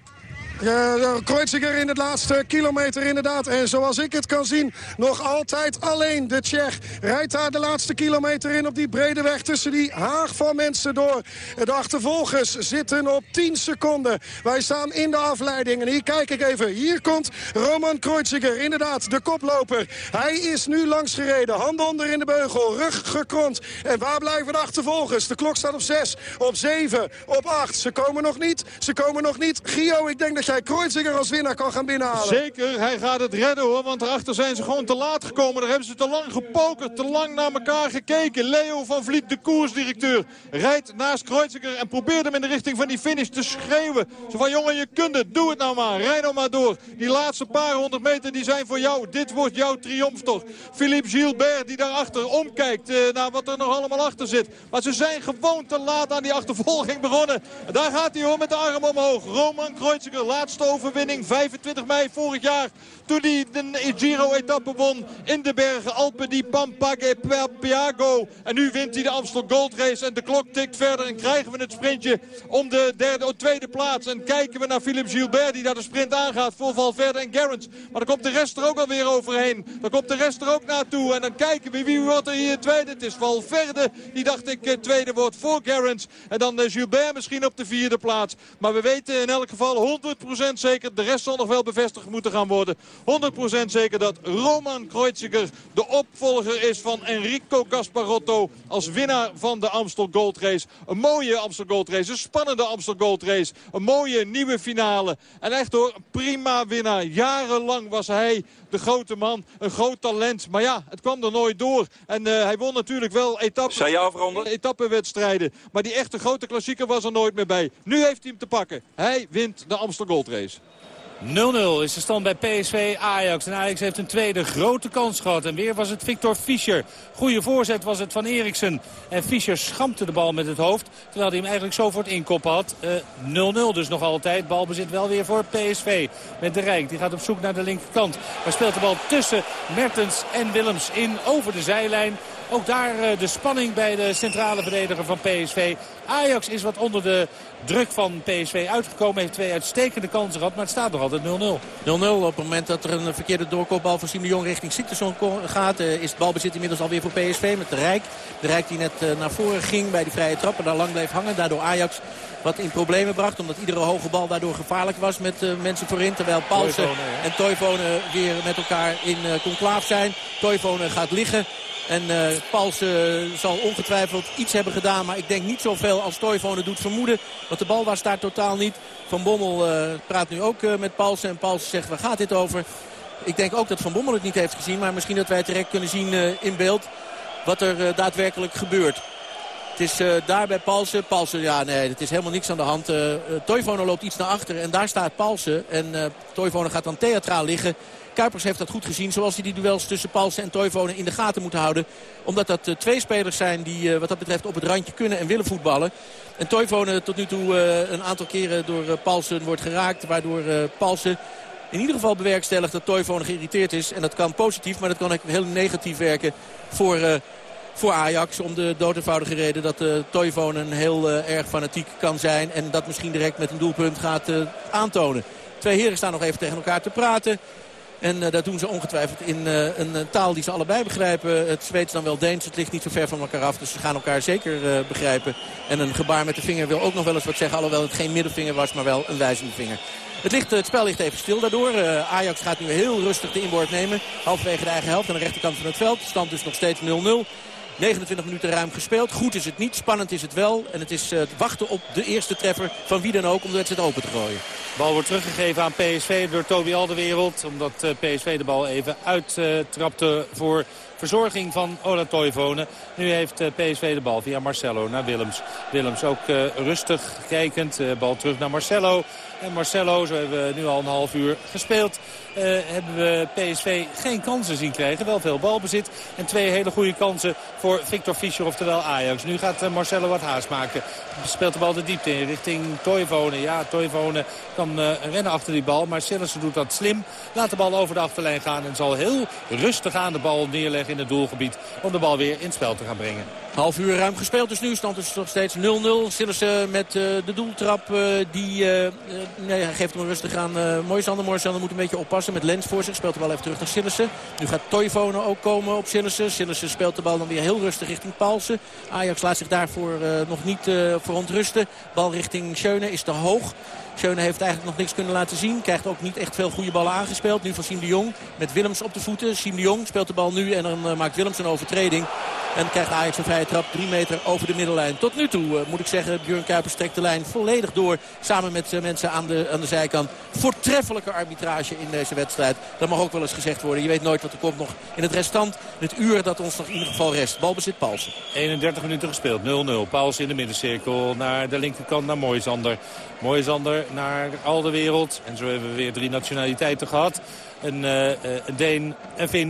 Uh, Kreuziger in het laatste kilometer inderdaad. En zoals ik het kan zien, nog altijd alleen de Tsjech. Rijdt daar de laatste kilometer in op die brede weg tussen die haag van mensen door. De achtervolgers zitten op 10 seconden. Wij staan in de afleiding. En hier kijk ik even. Hier komt Roman Kreuziger, inderdaad de koploper. Hij is nu langs gereden. Handen onder in de beugel, rug gekromd. En waar blijven de achtervolgers? De klok staat op 6, op 7, op 8. Ze komen nog niet, ze komen nog niet. Gio, ik denk dat jij Kreuziger als winnaar kan gaan binnenhalen. Zeker, hij gaat het redden hoor. Want daarachter zijn ze gewoon te laat gekomen. Daar hebben ze te lang gepokerd, te lang naar elkaar gekeken. Leo van Vliet, de koersdirecteur, rijdt naast Kreuziger en probeert hem in de richting van die finish te schreeuwen. Zo van jongen, je kunt het, doe het nou maar. Rij nou maar door. Die laatste paar honderd meter die zijn voor jou. Dit wordt jouw triomftocht. Philippe Gilbert die daarachter omkijkt uh, naar wat er nog allemaal achter zit. Maar ze zijn gewoon te laat aan die achtervolging begonnen. En daar gaat hij hoor met de arm omhoog. Roman Kreuziger laatste overwinning 25 mei vorig jaar. Toen hij de Giro-etappe won in de bergen Alpen die Pampage Piago. En nu wint hij de Amstel Gold Race. En de klok tikt verder en krijgen we het sprintje om de derde, of tweede plaats. En kijken we naar Philippe Gilbert die daar de sprint aangaat voor Valverde en Gerrans. Maar dan komt de rest er ook alweer overheen. Dan komt de rest er ook naartoe. En dan kijken we wie wordt er hier tweede. Het is Valverde die dacht ik tweede wordt voor Gerrans. En dan Gilbert misschien op de vierde plaats. Maar we weten in elk geval 100% zeker. De rest zal nog wel bevestigd moeten gaan worden. 100% zeker dat Roman Kreuziger de opvolger is van Enrico Gasparotto als winnaar van de Amstel Gold Race. Een mooie Amstel Gold Race, een spannende Amstel Gold Race. Een mooie nieuwe finale. En echt hoor, prima winnaar. Jarenlang was hij de grote man, een groot talent. Maar ja, het kwam er nooit door. En uh, hij won natuurlijk wel etappen, etappenwedstrijden. Maar die echte grote klassieker was er nooit meer bij. Nu heeft hij hem te pakken. Hij wint de Amstel Gold Race. 0-0 is de stand bij PSV Ajax. En Ajax heeft een tweede grote kans gehad. En weer was het Victor Fischer. Goede voorzet was het van Eriksen. En Fischer schampte de bal met het hoofd. Terwijl hij hem eigenlijk zo voor het inkoppen had. 0-0 uh, dus nog altijd. Balbezit wel weer voor PSV. Met de Rijk. Die gaat op zoek naar de linkerkant. Maar speelt de bal tussen Mertens en Willems in over de zijlijn. Ook daar uh, de spanning bij de centrale verdediger van PSV. Ajax is wat onder de druk van PSV uitgekomen. Heeft twee uitstekende kansen gehad, maar het staat nog altijd 0-0. 0-0 op het moment dat er een verkeerde doorkoopbal van Simeon richting Siktersson gaat. Uh, is het balbezit inmiddels alweer voor PSV met de Rijk. De Rijk die net uh, naar voren ging bij die vrije trap en daar lang bleef hangen. Daardoor Ajax wat in problemen bracht. Omdat iedere hoge bal daardoor gevaarlijk was met uh, mensen voorin. Terwijl Paulsen en Toivonen weer met elkaar in uh, conclaaf zijn. Toivonen gaat liggen. En uh, Paulsen zal ongetwijfeld iets hebben gedaan. Maar ik denk niet zoveel als Toivonen doet vermoeden. Want de bal daar staat totaal niet. Van Bommel uh, praat nu ook met Paulsen. En Paulsen zegt waar gaat dit over? Ik denk ook dat Van Bommel het niet heeft gezien. Maar misschien dat wij het direct kunnen zien in beeld. Wat er daadwerkelijk gebeurt. Het is uh, daar bij Palsen. Palsen, ja nee, het is helemaal niks aan de hand. Uh, loopt iets naar achter en daar staat Palsen. En uh, gaat dan theatraal liggen. Kuipers heeft dat goed gezien. Zoals hij die duels tussen Palsen en Toivonen in de gaten moet houden. Omdat dat twee spelers zijn die wat dat betreft op het randje kunnen en willen voetballen. En Toivonen tot nu toe een aantal keren door Palsen wordt geraakt. Waardoor Palsen in ieder geval bewerkstelligt dat Toivonen geïrriteerd is. En dat kan positief, maar dat kan ook heel negatief werken voor voor Ajax. Om de doodeenvoudige reden dat uh, Toivonen heel uh, erg fanatiek kan zijn. En dat misschien direct met een doelpunt gaat uh, aantonen. Twee heren staan nog even tegen elkaar te praten. En dat doen ze ongetwijfeld in een taal die ze allebei begrijpen. Het Zweeds dan wel Deens. Het ligt niet zo ver van elkaar af. Dus ze gaan elkaar zeker begrijpen. En een gebaar met de vinger wil ook nog wel eens wat zeggen. Alhoewel het geen middelvinger was, maar wel een wijzende vinger. Het, ligt, het spel ligt even stil daardoor. Ajax gaat nu heel rustig de inboord nemen. Halverwege de eigen helft aan de rechterkant van het veld. De stand dus nog steeds 0-0. 29 minuten ruim gespeeld. Goed is het niet, spannend is het wel. En het is uh, wachten op de eerste treffer van wie dan ook om de wedstrijd open te gooien. De bal wordt teruggegeven aan PSV door Toby Alderwereld. Omdat uh, PSV de bal even uittrapte voor verzorging van Ola Toivonen. Nu heeft uh, PSV de bal via Marcelo naar Willems. Willems ook rustig kijkend. Bal terug naar Marcelo. En Marcelo, zo hebben we nu al een half uur gespeeld... Uh, hebben we PSV geen kansen zien krijgen. Wel veel balbezit. En twee hele goede kansen voor Victor Fischer, oftewel Ajax. Nu gaat uh, Marcelo wat haast maken. Speelt de bal de diepte in richting Toivonen. Ja, Toivonen kan uh, rennen achter die bal. Maar Sillissen doet dat slim. Laat de bal over de achterlijn gaan. En zal heel rustig aan de bal neerleggen in het doelgebied. Om de bal weer in het spel te gaan brengen. Half uur ruim gespeeld dus nu. Stand is nog steeds 0-0. Sillissen met de doeltrap. die nee, geeft hem rustig aan uh, Moisander. Moisander moet een beetje oppassen met Lens voor zich. Speelt de bal even terug naar Sillissen. Nu gaat Toivonen ook komen op Sillissen. Sillissen speelt de bal dan weer heel rustig richting Paulsen. Ajax laat zich daarvoor uh, nog niet uh, verontrusten. Bal richting Schöne is te hoog. Schöne heeft eigenlijk nog niks kunnen laten zien. Krijgt ook niet echt veel goede ballen aangespeeld. Nu van Siem de Jong met Willems op de voeten. Siem de Jong speelt de bal nu en dan uh, maakt Willems een overtreding. En krijgt Ajax een vrije trap. Drie meter over de middellijn. Tot nu toe uh, moet ik zeggen, Björn Kuipers trekt de lijn volledig door. Samen met uh, mensen aan de, aan de zijkant. Voortreffelijke arbitrage in deze wedstrijd. Dat mag ook wel eens gezegd worden. Je weet nooit wat er komt nog in het restant. Het uur dat ons nog in ieder geval rest. Balbezit Paulsen. 31 minuten gespeeld. 0-0. Paulsen in de middencirkel. Naar de linkerkant naar Mooisander. Mooisander naar al de wereld. En zo hebben we weer drie nationaliteiten gehad. Een, uh, een Deen, een Fin